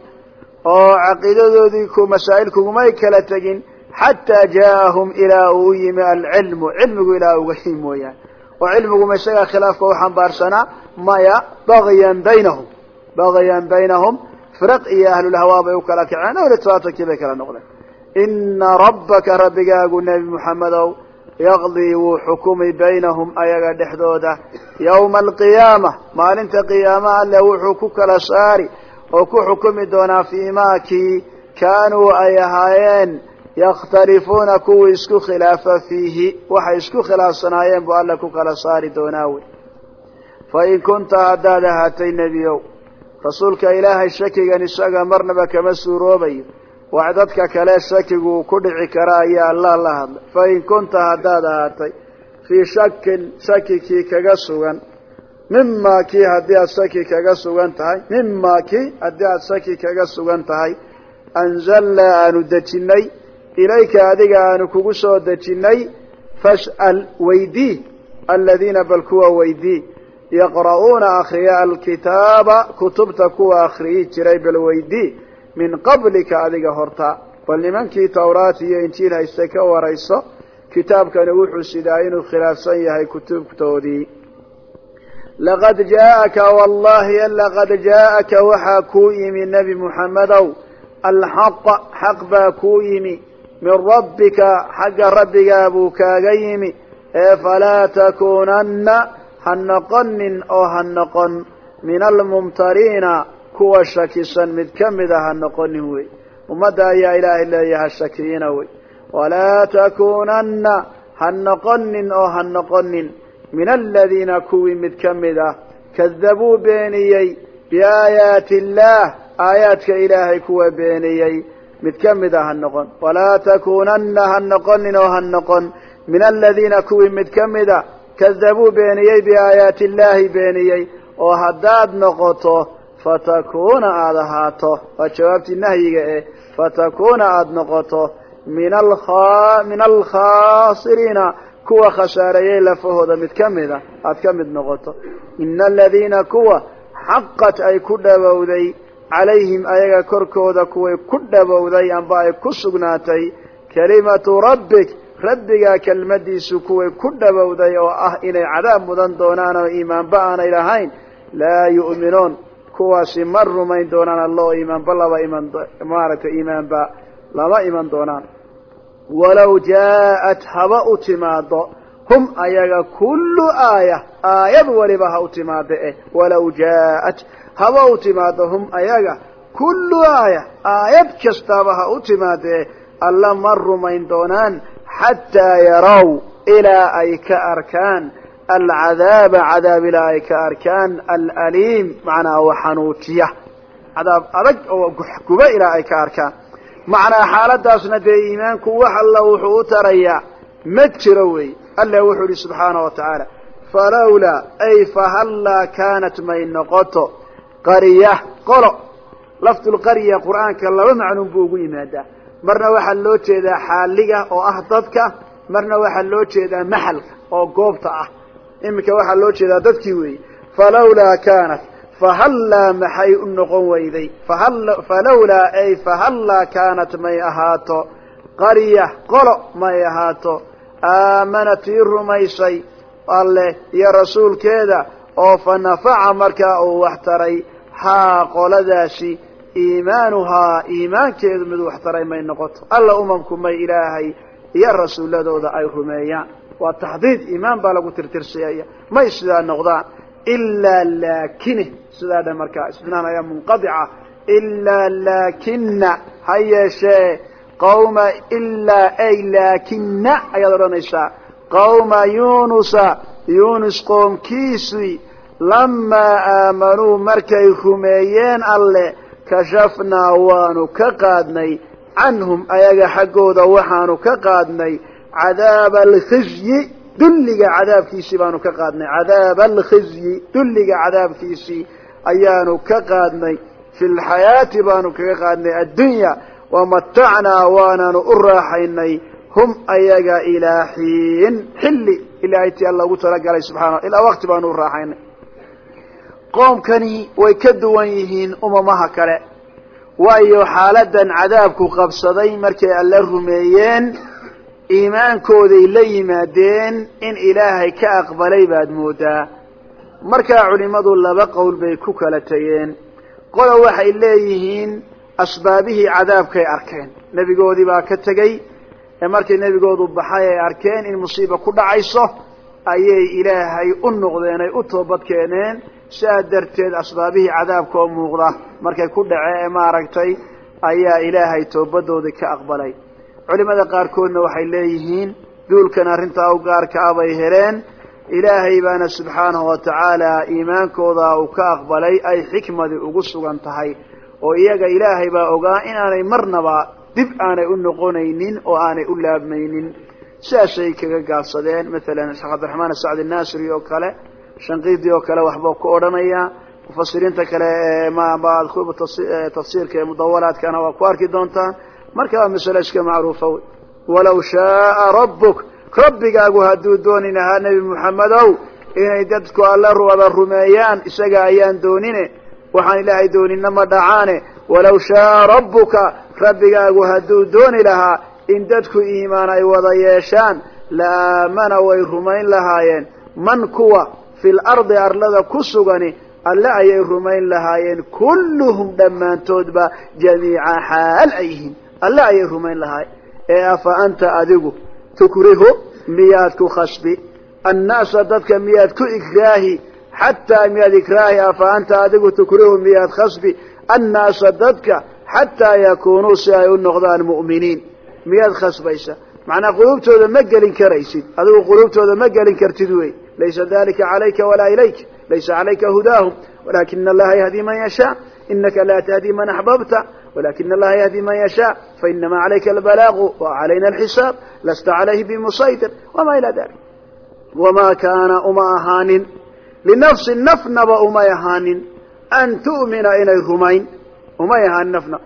oo caqiidadoodii masaa'il kugumay kala tegin xataa jaaahum ilaa uu u yimi alcilmu cilmigu ilaa uga yimi mooyaane oo cilmiguma isagaa khilaafka u xambaarsanaa maya bagyan baynahum bagyan baynahum firaq iyo ahlulhawaa bay u kala kaceen awla tabaatankii bay kala noqdeen ina rabbaka rabbigaagu nebi muxamedow yaqdii wuu xukumi baynahum ayaga dhexdooda yawma alqiyaama maalinta qiyaama alle wuxuu ku kala saari oo ku xukumi doonaa fii maa kii kaanuu ay ahaayeen yakhtalifuuna kuwii isku khilaafa fiihi. Waxay isku khilaafsanaayeen buu alle ku kala saari doonaa wey. Fain kunta haddaad ahaatay nebiyow rasuulka ilaahay shakigan isaga marnaba kama suuroobayo. Wax dadka kale shakigu ku dhici kara ayaa allah la hadlay fain kunta haddaad ahaatay fii shakin shaki kii kaga sugan mima kii haddii aad shaki kaga sugan tahay mima kii haddii aad shaki kaga sugan tahay anzalnaa aanu dejinnay ilayka adiga aanu kugu soo dejinnay fas'al weydii aladiina bal kuwa weydii yaqra'uuna akriya alkitaaba kutubta kuwa akriyi jiray bal weydii min qablika adiga horta. Bal nimankii tawraat iyo injiil hayste ka warayso kitaabkani wuxuu sidaa inuu khilaafsan yahay kutubtoodii. Laqad jaaaka wallahi laqad jaaaka waxaa kuu yimi nebi muxammedow alxaq xaq baa kuu yimi min rabbika xagga rabbigaa buu kaaga yimi. Ee falaa takuunanna ha noqonin oo ha noqon. Min almumtariina kuwa shakisan mid ka mida ha noqonin wey. Ummadda ayaa ilaahay leeyaha shakiyiina wey. Walaa takuunanna ha noqonin oo ha noqonin. Min aladiina kuwii mid ka mid ah. Kadabuu beeniyey biaayaati illaah aayaadka ilaahay kuwa beeniyey mid ka mid a ha noqon. Walaa takuunanna ha noqonin oo ha noqon. Min aladiina kuwii mid ka mid a kadabuu beeniyey biaayaati illaahi beeniyey oo haddaad noqoto fatakuuna aada ahaato. Waa jawaabtii nahyiga eh fatakuuna aada noqoto min alkhaasiriina kuwa khasaareeyey lafahooda mid ka mid a aada ka mid noqoto. Ina aladiina kuwa xaqat ay ku dhabowday calayhim ayaga korkooda kuway ku dhabowday amba ay ku sugnaatay kalimatu rabbik rabbigaa kelmadiisu kuway ku dhabowday oo ah inay cadaab mudan doonaan oo iimaanba aanay lahayn. Laa yu'minuun kuwaasi ma rumayn doonaan alla oo iimaanba laba iman maaragtay iimaanba lama iman doonaan. Walow jaaءat haba u timaado hum ayaga kullu aaya aayad waliba ha u timaado eh. Walow jaaءat haba u timaado hum ayaga kullu aaya aayad kastaaba ha u timaado eh alla ma rumayn doonaan xataa yarow ilaa ay ka arkaan. Alcadaaba cadaab ilaa ay ka arkaan. Alaliim macnaa wa xanuujiya cadaab adag oo guba ilaa ay ka arkaan. Macnaa xaaladaasna dee iimaanku wax alla wuxuu u tarayaa ma jiro wey. Alla wuxuu ihi subxaana wa tacaala falawlaa ay fahallaa kaanat may noqoto qarya qolo. Lafdulqarya qur'aanka laba macnuun buu ugu yimaadaa. Marna waxaa loo jeedaa xaaliga oo ah dadka marna waxaa loo jeedaa maxalka oo goobta ah. Iminka waxaa loo jeedaa dadkii weeye. Falawlaa kaanat fahallaa maxay u noqon weyday? Falawlaa ay fahallaa kaanat may ahaato. Qarya qolo may ahaato. Aamanat ii rumaysay. Alleh iyo rasuulkeeda oo fa nafaca markaa uu wax taray haa qoladaasi iimaanuhaa iimaankeedu mid wax taray may noqoto. Alla umamku may ilaahay iyo rasuuladooda ay rumeeyaan waa taxdiid iimaan baa lagu tirtirsiyaya may sidaa noqdaan. Ilaa laakine sidaa dhe markaa istinaan ayaa munqadica. Ilaa laakina ha yeeshee. Qawma ilaa ay laakina ayaad odhanaysaa. Qawma yunusa. Yunus qoomkiisii lamaa aamanuu markay rumeeyeen alle kashafnaa waanu ka qaadnay. Canhum ayaga xaggooda waxaanu ka qaadnay. Cadaaba alkhizyi dulliga cadaabkiisii baanu ka qaadnay. Cadaaba alkhizyi dulliga cadaabkiisii ayaanu ka qaadnay. Fi lxayaati baanu kaga qaadnay. Addunya wamatacnaa waanaanu u raaxaynay. Hum ayaga ilaa xiin xilli ilaahay ti alla ugu talagalay subxana ilaa waqti baanu u raaxaynay qoomkani way ka duwan yihiin umamaha kale. Waayo xaaladan cadaabku qabsaday markay alla rumeeyeen iimaankooday la yimaadeen in ilaahay ka aqbalay baad moodaa. Markaa culimmadu laba qowl bay ku kala tegeen qola waxay leeyihiin asbaabihii cadaabkay arkeen. Nebigoodii baa ka tegey ee markay nebigoodu baxay ay arkeen in musiiba ku dhacayso ayay ilaahay u noqdeen ay u toobad keeneen sidaa darteed asbaabihii cadaabka oo muuqda markay ku dhace ee maaragtay ayaa ilaahay toobadoodii ka aqbalay. Culimada qaarkoodna waxay leeyihiin duulkan arrintaa u gaarka ah bay heleen. Ilaahay baana subxaanahu wa tacaala iimaankooda uu ka aqbalay ay xikmadii ugu sugan tahay. Oo iyaga ilaahay baa ogaa inaanay marnaba dib aanay u noqonaynin oo aanay u laabmaynin. Sidaasay kaga gaabsadeen maalan sheekh cabdiraxmaan asacdi naasiri oo kale shanqiidii oo kale waxbuu ku odhanaya. Mufasiriinta kale tafsiirka ee mudawalaadkana waa ku arki doontaan marka waa masale iska macruufa wey walaw shaaa rabbuk rabbigaagu hadduu dooni lahaa nebi moxamedow inay dadku alla wada rumeeyaan isaga ayaan doonine waxaan ilaahay doonina ma dhacaane. Walaw shaaa rabbuka rabbigaagu hadduu dooni lahaa in dadku iimaan ay wada yeeshaan la aamana way rumayn lahaayeen. Man kuwa fi lardi arlada ku sugani alle ayay rumayn lahaayeen. Kulluhum dhammaantoodba jamiica xaal ay yihiin alle ayay rumayn lahaayeen ee afa anta adigu tukrihu miyaad ku khasbi annaasa dadka miyaad ku ikraahi xataa miyaad ikraahi afa anta adigu tukrihu miyaad khasbi annaasa dadka xataa yakunuu si ay u noqdaan mu'miniin. Miyaad khasbaysa macnaa qulubtooda ma gelin karaysid. Adigu qulubtooda ma gelin kartid wey laysa dalika calayka walaa ilayk laysa calayka hudaahum walakina allaha yahdi man yashaa inaka laa tahdi man axbabta walakina allaha yahdi man yashaa fainama calayka albalaaqu wa calayna alxisaab lasta calayhi bimusaytir wama ila dalik wamaa kaana uma ahaanin linafsin nafnaba umay ahaanin an tu'mina inay rumayn umay ahaanin nafna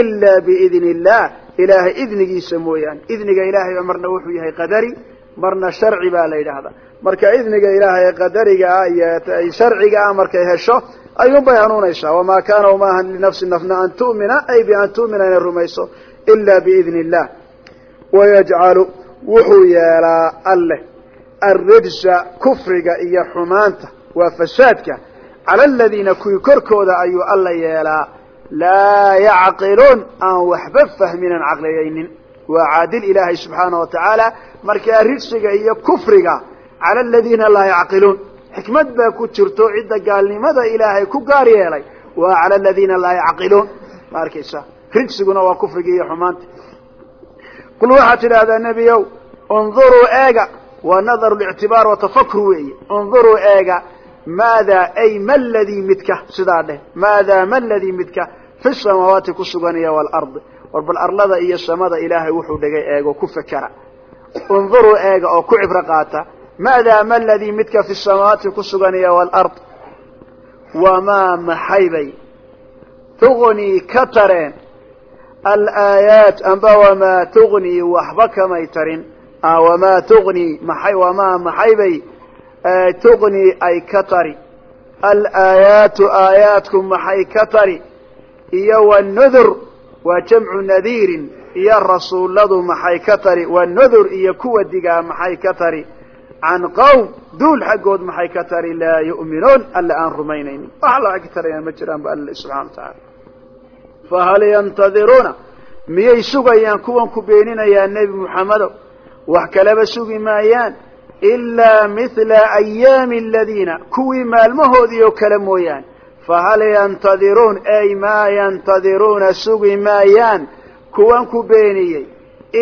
ilaa biidni illah ilaahay idnigiisa mooyaane idniga ilaahay marna wuxuu yahay qadari marna sharci baa la yidhaahdaa marka idniga ilaahay qadariga ah iyo sharciga ah markay hesho ayuunbay hanuunaysaa wamaa kaana uma ahan linafsi nafna an tu'mina ay bian tu'mina inay rumayso ila biidni illah wayajcalu wuxuu yeelaa alleh alrijsa kufriga iyo xumaanta waa fasaadka. Cala aladiina kuwii korkooda ayuu alla yeelaa. Laa yacqiluun aan waxba fahminan caqliyaynin waa caadil ilaahay subxaana wa tacaala markaa rijsiga iyo kufriga cala aladiina laa yacqiluun. Xikmad baa ku jirto cidda gaalnimada ilaahay ku gaar yeelay. Waa cala aladiina laa yacqiluun. Ma arkaysa? Rijsiguna waa kufriga iyo xumaanta qul waxaad tidhaahdaa nebiyow unduruu eega. Waa nadaru lictibaar wa tafakur weeye. Unduruu eega maada ay ma ladii midka? Sidaa dheh. Maada ma ladii midka? Fi samaawaati ku sugan iyo waalardi war bal arlada iyo samada ilaahay wuxuu dhigay eego ku fekera unduruu eega oo ku cibro qaata maadaa ma ladii midka fi samaawaati ku sugan iyo waalard wamaa maxaybay tugnii ka tareen alaayaat amba wamaa tugnii waxba kamay tarin wamaa tugnii maxay wamaa maxaybay tugnii ay ka tari alaayaatu aayaadku maxay ka tari iyo wanudur waa jamcu nadiirin iyo rasuuladu maxay ka tari wanudur iyo kuwa digaa maxay ka tari can qowm duul xaggood maxay ka tari laa yu'minuun alla aan rumaynaynin wax alla ka tarayaan ma jiraan ba alla subxana wa tacaala fahal yantadiruuna miyay sugayaan kuwan ku beeninayaa nebi muxammedow wax kaleba sugi maayaan ilaa mithla ayaami aladiina kuwii maalmahoodii oo kale mooyaane fahal yantadiruun ay maa yantadiruuna sugi maayaan kuwan ku beeniyey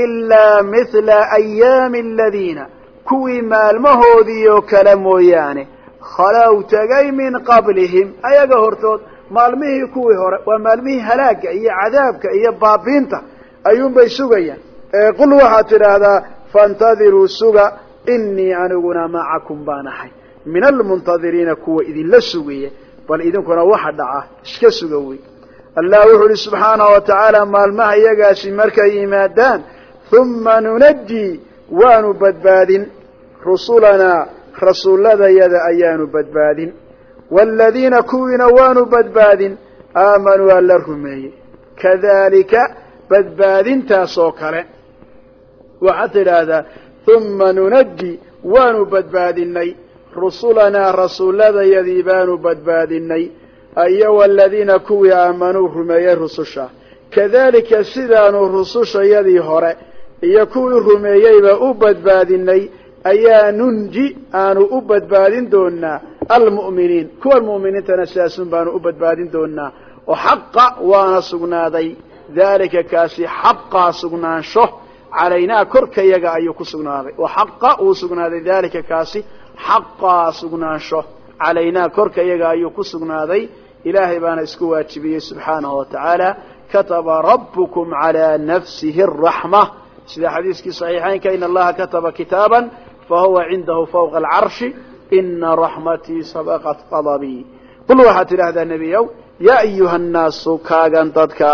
ilaa mithla ayaami aladiina kuwii maalmahoodii oo kale mooyaane khalow tegay min qablihim ayaga hortood maalmihii kuwii hore waa maalmihii halaagga iyo cadaabka iyo baabiinta ayuunbay sugayaan. Qul waxaad tidhaahdaa faintadiruu suga inii aniguna macakum baan ahay. Min almuntadiriina kuwa idinla sugaya bal idinkuna waxa dhaca iska suga wey. Allah wuxuu uhi subxaanahu wa tacaala maalmaha iyagaasi markay yimaadaan huma nunajii waanu badbaadin. Rusulanaa rasuulladayada ayaanu badbaadin. Waaladiina kuwiina waanu badbaadin. Aamanuu alla rumeeyey. Kadalika badbaadintaas oo kale. Waxaad tidhaahdaa huma nunaji waanu badbaadinay rusulanaa rasuulladayadii baanu badbaadinay iyo waladiina kuwii aamanuu rumeeyey rususha. Kadalika sidaanu rusushayadii hore iyo kuwii rumeeyeyba u badbaadinay ayaa nunji aanu u badbaadin doonaa almu'miniin kuwa mu'miniintana sidaasun baanu u badbaadin doonaa oo xaqa waana sugnaaday. Dalika kaasi xaqaa sugnaansho. Calaynaa korkayaga ayuu ku sugnaaday. Oo xaqa uu sugnaaday. Dalika kaasi xaqaa sugnaansho. Calaynaa korkayaga ayuu ku sugnaaday. Ilaahay baana isku waajibiyey subxaanahu wa tacaala kataba rabbukum calaa nafsihi araxma sida xadiiskii saxiixaynka in allaha kataba kitaaban fahuwa cindahu fawqa alcarshi ina raxmatii sabaqat qadabii qul waxaad tidhaahdaa nebiyow yaa ayuha nnaasu kaagan dadka.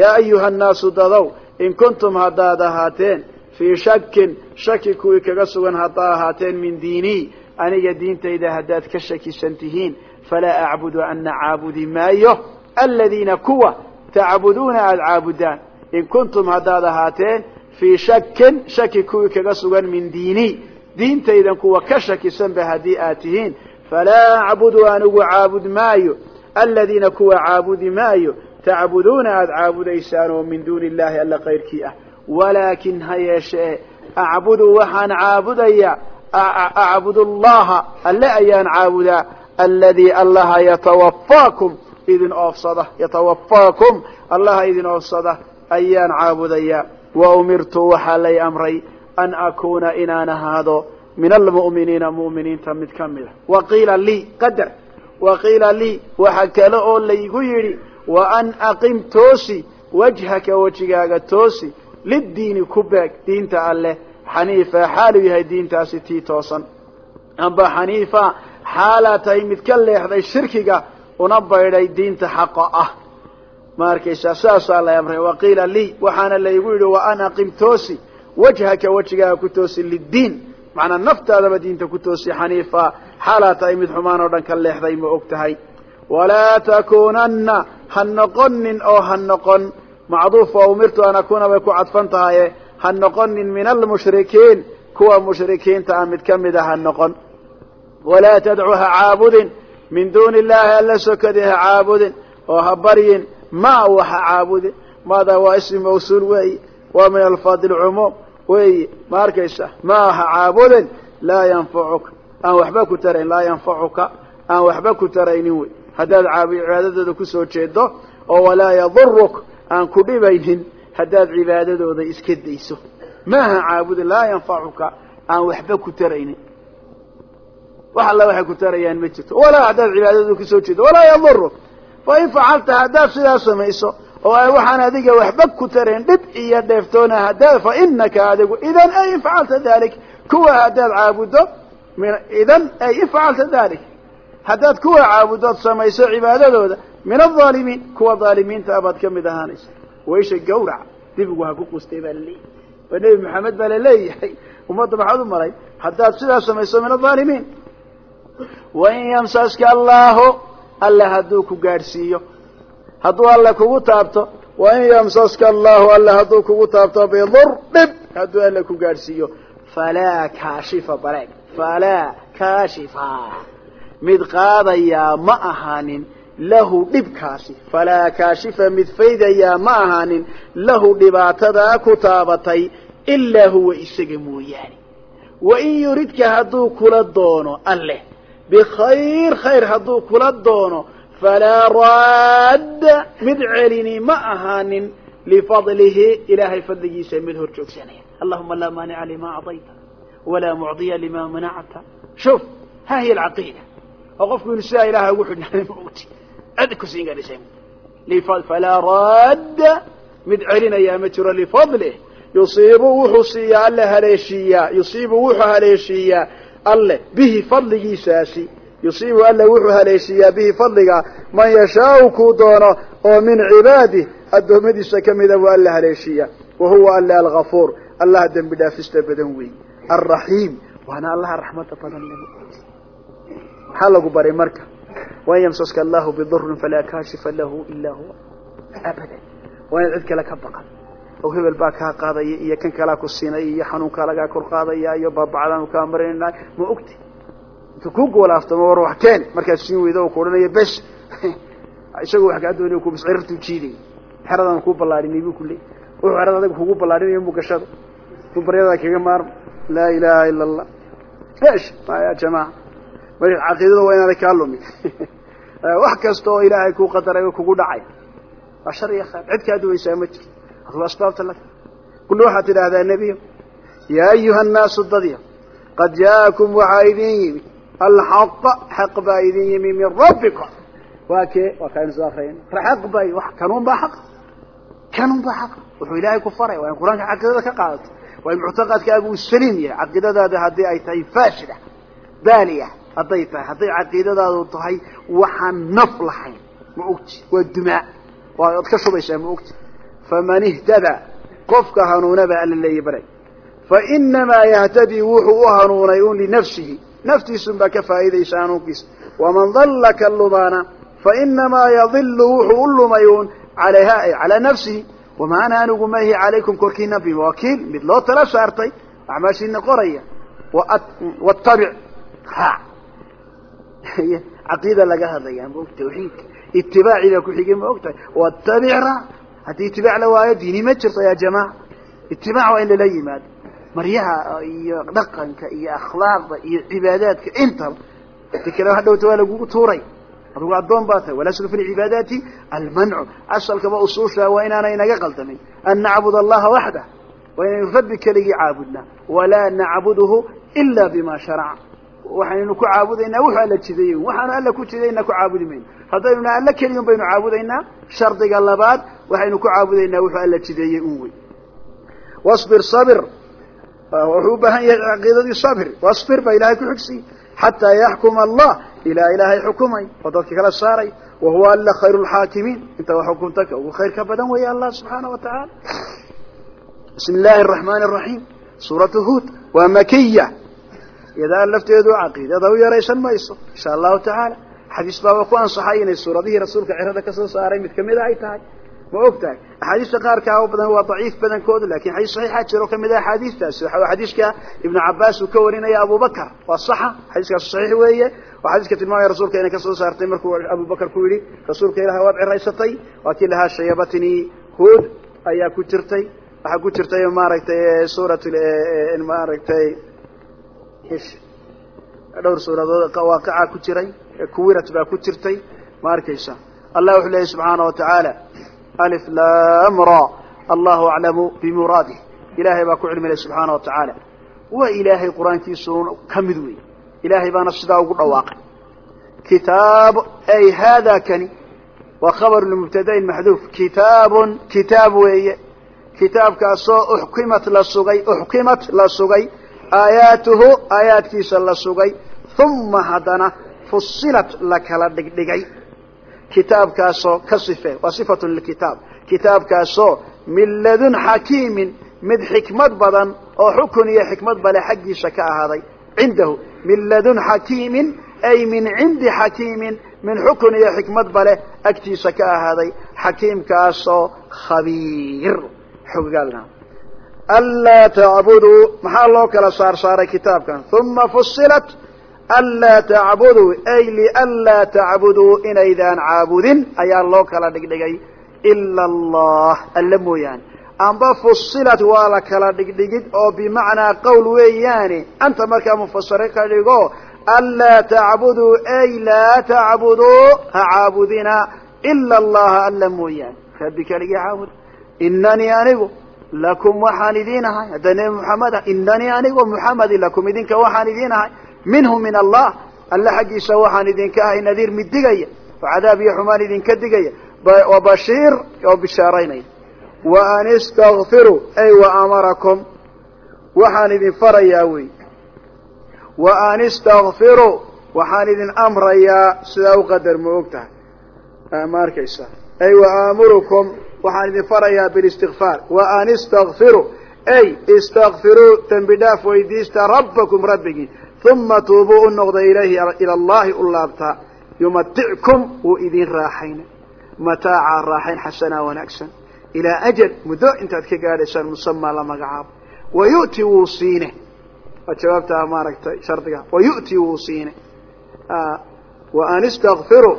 Yaa ayuha nnaasu dadow in kuntum haddaad ahaateen fii shakin shaki kuwii kaga sugan haddaa ahaateen min diinii aniga diintayda haddaad ka shakisan tihiin falaa acbudu ana caabudi maayo. Aladiina kuwa tacbuduuna aada caabudaan in kuntum haddaad ahaateen fii shakin shaki kuwii kaga sugan min diinii diintaydan kuwa ka shakisanba haddii aad tihiin. Falaa acbudu anigu caabud maayo. Aladiina kuwa caabudi maayo tacbuduuna aada caabudaysaan oo min duuni illahi alla kayrkii ah. Walaakin ha yeeshee acbudu waxaan caabudayaa acbud allaha alle ayaan caabudaa. Aladii allaha yatawafaakum idin oofsada yatawafaakum allaha idin oofsada ayaan caabudayaa wa umirtu waxaa lay amray an akuuna inaan ahaado min almu'miniina mu'miniinta mid ka mid a wa qiila lii qadar. Wa qiila lii waxa kale oo laygu yidhi wa an aqim toosi wajhaka wejigaaga toosi liddiini ku beeg diinta alleh xaniifa xaalu yahay diintaasi tii toosan. Amba xaniifa xaalaa tahay mid ka leexday shirkiga una baydhay diinta xaqa ah ma arkaysaa saasaa la amray waqiila lii waxaana laygu yidhi wa an aqim toosi wajhaka wejigaaga ku toosi liddiin. Macnaa naftaadaba diinta ku toosi xaniifa xaalaa tahay mid xumaan oo dhan ka leexday ma og tahay. Walaa takuunanna ha noqonin oo ha noqon. Macduuf wa umirtu an akuuna bay ku cadfan tahaye. Ha noqonin min almushrikiin kuwa mushrikiinta ah mid ka mid a ha noqon. Walaa tadcu ha caabudin min duuni illaahi alla sokadi ha caabudin oo ha baryin ma waha caabudin maada waa ismi mawsuul weeyi waa min alfaadi lcumuum weeyi ma arkaysa? Ma ha caabudin laa yanfacuka aan waxba ku tarayn laa yanfacuka aan waxba ku taraynin wey. Haddaad cibaadadooda ku soo jeedo oo walaa yaduruk aan ku dhibaynin haddaad cibaadadooda iska dayso. Maaha caabudin laa yanfacuka aan waxba ku taraynin. Wax alla waxay ku tarayaan ma jirto. Walaa haddaad cibaadadooda ku soo jeedo walaa yaduruk fain facalta haddaad sidaa samayso oo ay waxaan adiga waxba ku tarayn dhib iyo dheeftoona haddaad fa inaka adigu idan ay in facalta dalik kuwa haddaad caabuddo idan ay in facalta dalik haddaad kuwa caabuddood samayso cibaadadooda min alظaalimiin kuwa dhaalimiinta abaad ka mid ahaanaysa. Waysha gawrac dibigu ha ku qustay baa la leeyahay waa nebi maxamed baa la leeyahay ummadda maxaad u maray haddaad sidaa samayso min alظaalimiin wain yamsaska allahu alla hadduu ku gaadhsiiyo. Hadduu alla kugu taabto wain yamsaska allahu alla hadduu kugu taabto bidur dhib hadduu alla ku gaadhsiiyo. Falaa kaashifa bareeg. Falaa kaashifa. Mid qaadayaa ma ahaanin lahu dhibkaasi falaa kaashifa mid faydayaa ma ahaanin lahu dhibaatadaa ku taabatay ilaa huwa isaga mooyaane. Wain yuridka hadduu kula doono alleh bikhayr khayr hadduu kula doono falaa raadda mid celini ma ahaanin lifadlihi ilaahay fadligiisa mid hor joogsanaya allahuma laa maanica lima acطayta walaa mucdiya lima manacta shuf ha hiya alcaqiida oo qofku inu sidaa ilahay ugu xidhnaada ma ogti cid ku siin garisa falaa raadda mid celinayaa ma jiro lifadlih yusiibu wuxuu siiyaa alle haleeshiiyaa yusiibu wuxuu haleeshiiyaa alle bihi fadligiisaasi. Yusiibu alle wuxuu haleeshiiyaa bihi fadliga man yashaau kuu doono oo min cibaadih addoommadiisa kamida buu alle haleeshiiya wa huwa alle algafuur allaha dembi dhaafista badan weey alraxiim waana allaha raxmada badan maxaa lagu baray marka? Wan yamsaska allahu bidurin falaa kaashifa lahu ilaa huwa. Abadan. Waa in cid kale ka baqan oo hebel baa kaa qaadaya iyo kan kalaa ku siinay iyo xanuunkaa lagaa kor qaadaya iyo baabacdaanu kaa marinayna ma ogti. Intu ku goolaaftamo war wax keen markaad siin weydo ku odhanayo bes isagu wax kaa doonay ku biscirirtuu jiidaya xeradan kuu ballaarinay buu ku wuxuu xerada adaga kugu ballaarinayo mugashado tu baryada kaga maarmo laa ilaha ila allah esh ya jamaca marka caqiidada waa inaanay kaa lumin wax kasta oo ilaahay kuu qadaray oo kugu dhacay. Waa shar iyo khayr cid kaa duwaysaa ma jirto aduu asbaabta la. Kulli waxaad tidhaahdaa nebiyo yaa ayuha annaasu dadya qad jaakum waxaa idin yimi alxaqa xaq baa idin yimi min rabbikum. Waa kee? Waa kaaynu soo akrayna xaq bay wax kanuun baa xaq. Kanuun baa xaq. Wuxuu ilaahay ku faray waa in qur'aanka caqiidada ka qaadato waa in muctaqadkaagu uu saliim yahay caqiidadaada haddii ay tahay faashida baaliya hadday tahay hadday caqiidadaadu tahay waxaan naf lahayn ma ogti waa dumaa. Waad ka shubaysaa ma ogti faman ihtadaa qofka hanuunaba alla leeya baray fa inamaa yahtadii wuxuu u hanuunay un linafsihi. Naftiisun baa ka faa'iidaysa hanuunkiisa. Waman dalla ka lumaana fa inamaa yadilu wuxuu u lumay un alayha ay calaa nafsihi. Wamaa ana anigu ma ihi calaykum korkiina biwakiil mid loo tala saartay acmaashiina qoraya. Watabic raac caqiida laga hadlaya ma og tawxiidka itibaaci baa haddii itibaac la waayo diini ma jirto ya jamaca itibaac waa in lala yimaado maryaha iyo dhaqanka iyo akhlaaqda iyo cibaadaadka intaba ti kale hadhowta waa lagugu tuuray. Adugu addoon baa tahay walaslu fi lcibaadaati almancu asalkaba usuusha waa inaanay naga qaldamin an nacbud allaha waxdah waa inaynu rabbi keligii caabudnaa. Walaa nacbuduhu ila bima sharaca waxaynu ku caabudaynaa wuxuu alla jideeyey. Waxaanu alla ku jidayna ku caabudi mayno haddaynuna alla keliyon baynu caabudaynaa shardiga labaad waxaynu ku caabudaynaa wuxuu alla jideeyey un wey wasbir sabir. Wuxuu u baahan yahay caqiidadii sabr wasbir baa ilahay ku xigsiye xataa yaxkuma allah ilaa ilaahay xukumay oo dadka kala saaray. Wa huwa alla khayru lxaakimiin inta wa xukumta ka ugu khayr badan weeye allah subxaana wa tacaala bismi illaahi araxmaani araxiim suuratu huud. Waa makiya iyadaa lafteedu caqiidada u yaraysan mayso insha allahu tacaala xadiis baaba ku ansaxay inay suuradihii rasuulka cirada ka soo saaray mid kamida ay tahay. Ma og tahay? Axaadiista qaarkaa oo badan waa daciif badankooda laakiin xadiis saxiixa jiro ka mid a axaadiistaasi waxa xadiiska ibnu cabaas uu ka warinaya abubakar waa saxa xadiiskaasu saxiix weeye. Waa xadiiska tilmaamaya rasuulka inay ka soo saartay markuu abubakar ku yidhi rasuulka ilaah waad ciraysatay waa kii lahaa shayabatni hood ayaa ku jirtay. Waxaa ku jirtay maaragtay suurat maaragtay dhowr suuradood waaqicaa ku jiray kuwirat baa ku jirtay ma arkaysa. Allah wuxuu leeyahy subxaana wa tacaala alif lam ra allahu aclamu bimuraadih ilaahay baa ku cilmilay subxaana wa tacaala waa ilaahay qur'aankiisun ka mid wey ilaahay baana sidaa ugu dhawaaqay. Kitaab ay hada kani waa khabaru limubtadain maxduuf. Kitaabun kitaab weeye. Kitaabkaasoo uxkimat la sugay uxkimat la sugay aayaatuhu aayaadkiisa la sugay. Uma haddana fusilat la kala dhigdhigay. Kitaabkaasoo ka sife waa sifatun lilkitaab. Kitaabkaasoo min ladun xakiimin mid xikmad badan oo xukun iyo xikmad bale xaggiisa ka ahaaday. Cindahu min ladun xakiimin ay min cindi xakiimin min xukun iyo xikmad bale agtiisa ka ahaaday. Xakiimkaasoo khabiir. Xogaalna anlaa tacbuduu maxaa loo kala saar saaray kitaabkan uma fusilat anlaa tacbuduu ay lianlaa tacbuduu inaydaan caabudin ayaa loo kala dhigdhigay ila allah alla mooyaane amba fusilat waa la kala dhigdhigid oo bimacnaa qowl weeyaane anta markaa mufasire ka dhigo anlaa tacbuduu ay laa tacbuduu ha caabudina ila allaha alla mooyaane rabbi kaligii caabud inanii anigu lakum waxaan idiin ahay. Hadda nebi moxamed ah inanii anigu muxamedi lakum idinka waxaan idiin ahay. Minhu min allah. Alle xaggiisa waxaan idinka ahay nadiir mid digaya. Oo cadaab iyo xumaan idinka digaya. Wa bashiir oo bishaaraynaya wa an istakfiruu ay wa amarakum. Waxaan idin farayaa wey. Wa an waxaan idin amrayaa. Sidaa u ma og tahay ma arkaysa ay wa aamurukum waxaan idin farayaa bilistikfaar wa an istakfiruu ay istakfiruu dembi dhaaf weydiista rabbakum rabbigii. Uma tuubuu u noqda ilayhi ila allahi u laabtaa yumatickum wuu idin raaxayna. Mataaca raaxayn xasanaa wanaagsan. Ilaa ajal muddo intaad ka gaadhaysaan musamaa la magacaabo. Wa yu'ti wuu siine. Waa jawaabtaa maaragtay shardiga. Wa yu'ti wuu siine. Wa an istakfiruu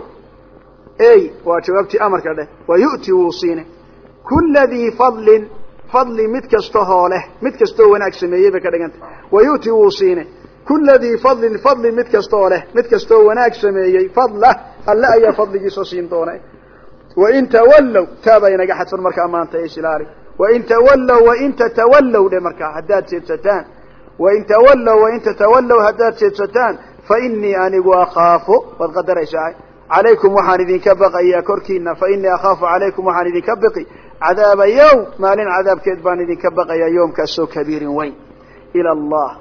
ey waa jawaabtii amarka dheh wa yu'ti wuu siine kula dii fadlin fadli mid kastahoo leh mid kastoo wanaag sameeyey bay ka dhigantay. Wa yu'ti wuu siine. Kula dii fadlin fadli mid kastaoo leh mid kastoo wanaag sameeyey fadlah alle ayaa fadligiisa siin doona wain tawallow taabaa inaga xadfan markaa maanta islaali wain tawallow wain tatawallow dhe markaa haddaad jeedsataan wain tawallow wain tatawallow haddaad jeedsataan fa inii anigu akhaafu waad qadaraysaa calaykum waxaan idinka baqayaa korkiina fa inii akhaafu calaykum waxaan idinka baqi cadaaba yowm maalin cadaabkeed baan idinka baqayaa yoomkaasoo kabiirin weyn. Ila allah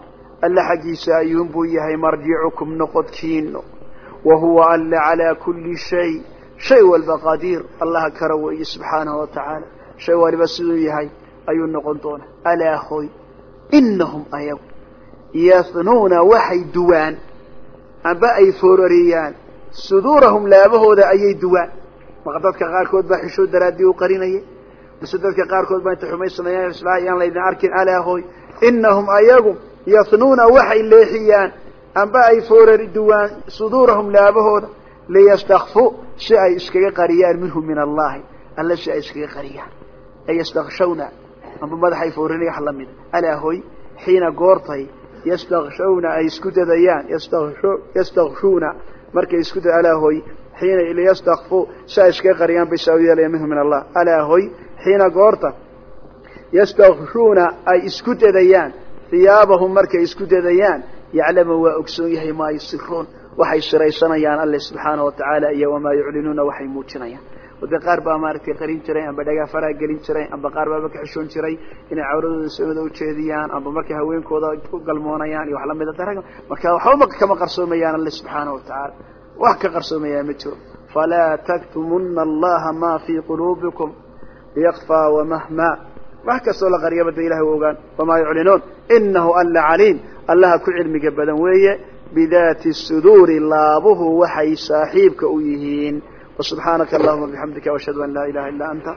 alle xaggiisa ayuun buu yahay marjicukum noqodkiino wa huwa alle calaa kulli shay. Shay walba qadiir allaha kara weeye subxaanahu wa tacaala. Shay waliba siduu yahay ayuu noqon doonaa. Alaa hoy inahum ayagu yahnuuna waxay duwaan. Amba ay foorariyaan. Suduurahum laabahooda ayay duwaan. Maqa dadka qaarkood baa xishood daraaddii u qarinaya mise dadka qaarkood baa intay xumay sameeyaan laydin arkin alaa hoy inahum ayagu yahnuuna waxay leexiyaan amba ay foorari duwaan suduurahum laabahooda liyastakfuu si ay iskaga qariyaan minhu min allahi alle si ay iskaga qariyaan. Ay yastakshawna amba madaxay foorari wax lamida alaa hoy xiina goortay yastakshawna ay isku dadayaan yastakshuuna markay isku da alaa hoy xiina liyastakfuu si ay iskaga qariyaan bay saa u yeelayaan minhu min allah alaa hoy xiina goorta yastakshuuna ay isku dadayaan hiyaabahum markay isku dadayaan yaclamu waa ogsoon yahay maa yusiruun waxay siraysanayaan alle subxaanahu watacaala iyo wamaa yuclinuuna waxay muujinayaan. Wade qaar baa maaragtay qarin jiray amba dhagaa faraha gelin jiray amba qaar baaba ka xishoon jiray inay cawradooda samada ujeediyaan amba markay haweenkooda ku galmoonayaan iyo wax lamida darag marka waxba kama qarsoomayaan alle subxaanahu watacaala wax ka qarsoomayaa ma jiro. Falaa taktumuna allaha ma fii quluubikum yakfaa wamahmaa wax kastoo la qariyaba dee ilahay wa ogaan wamaa yuclinuun. inahu alla caliim allaha ku cilmiga badan weeye. bidaati suduuri laabuhu waxay saaxiibka u yihiin wasubxaanaka allahuma bixamdika washhadu an laa ilaha illa anta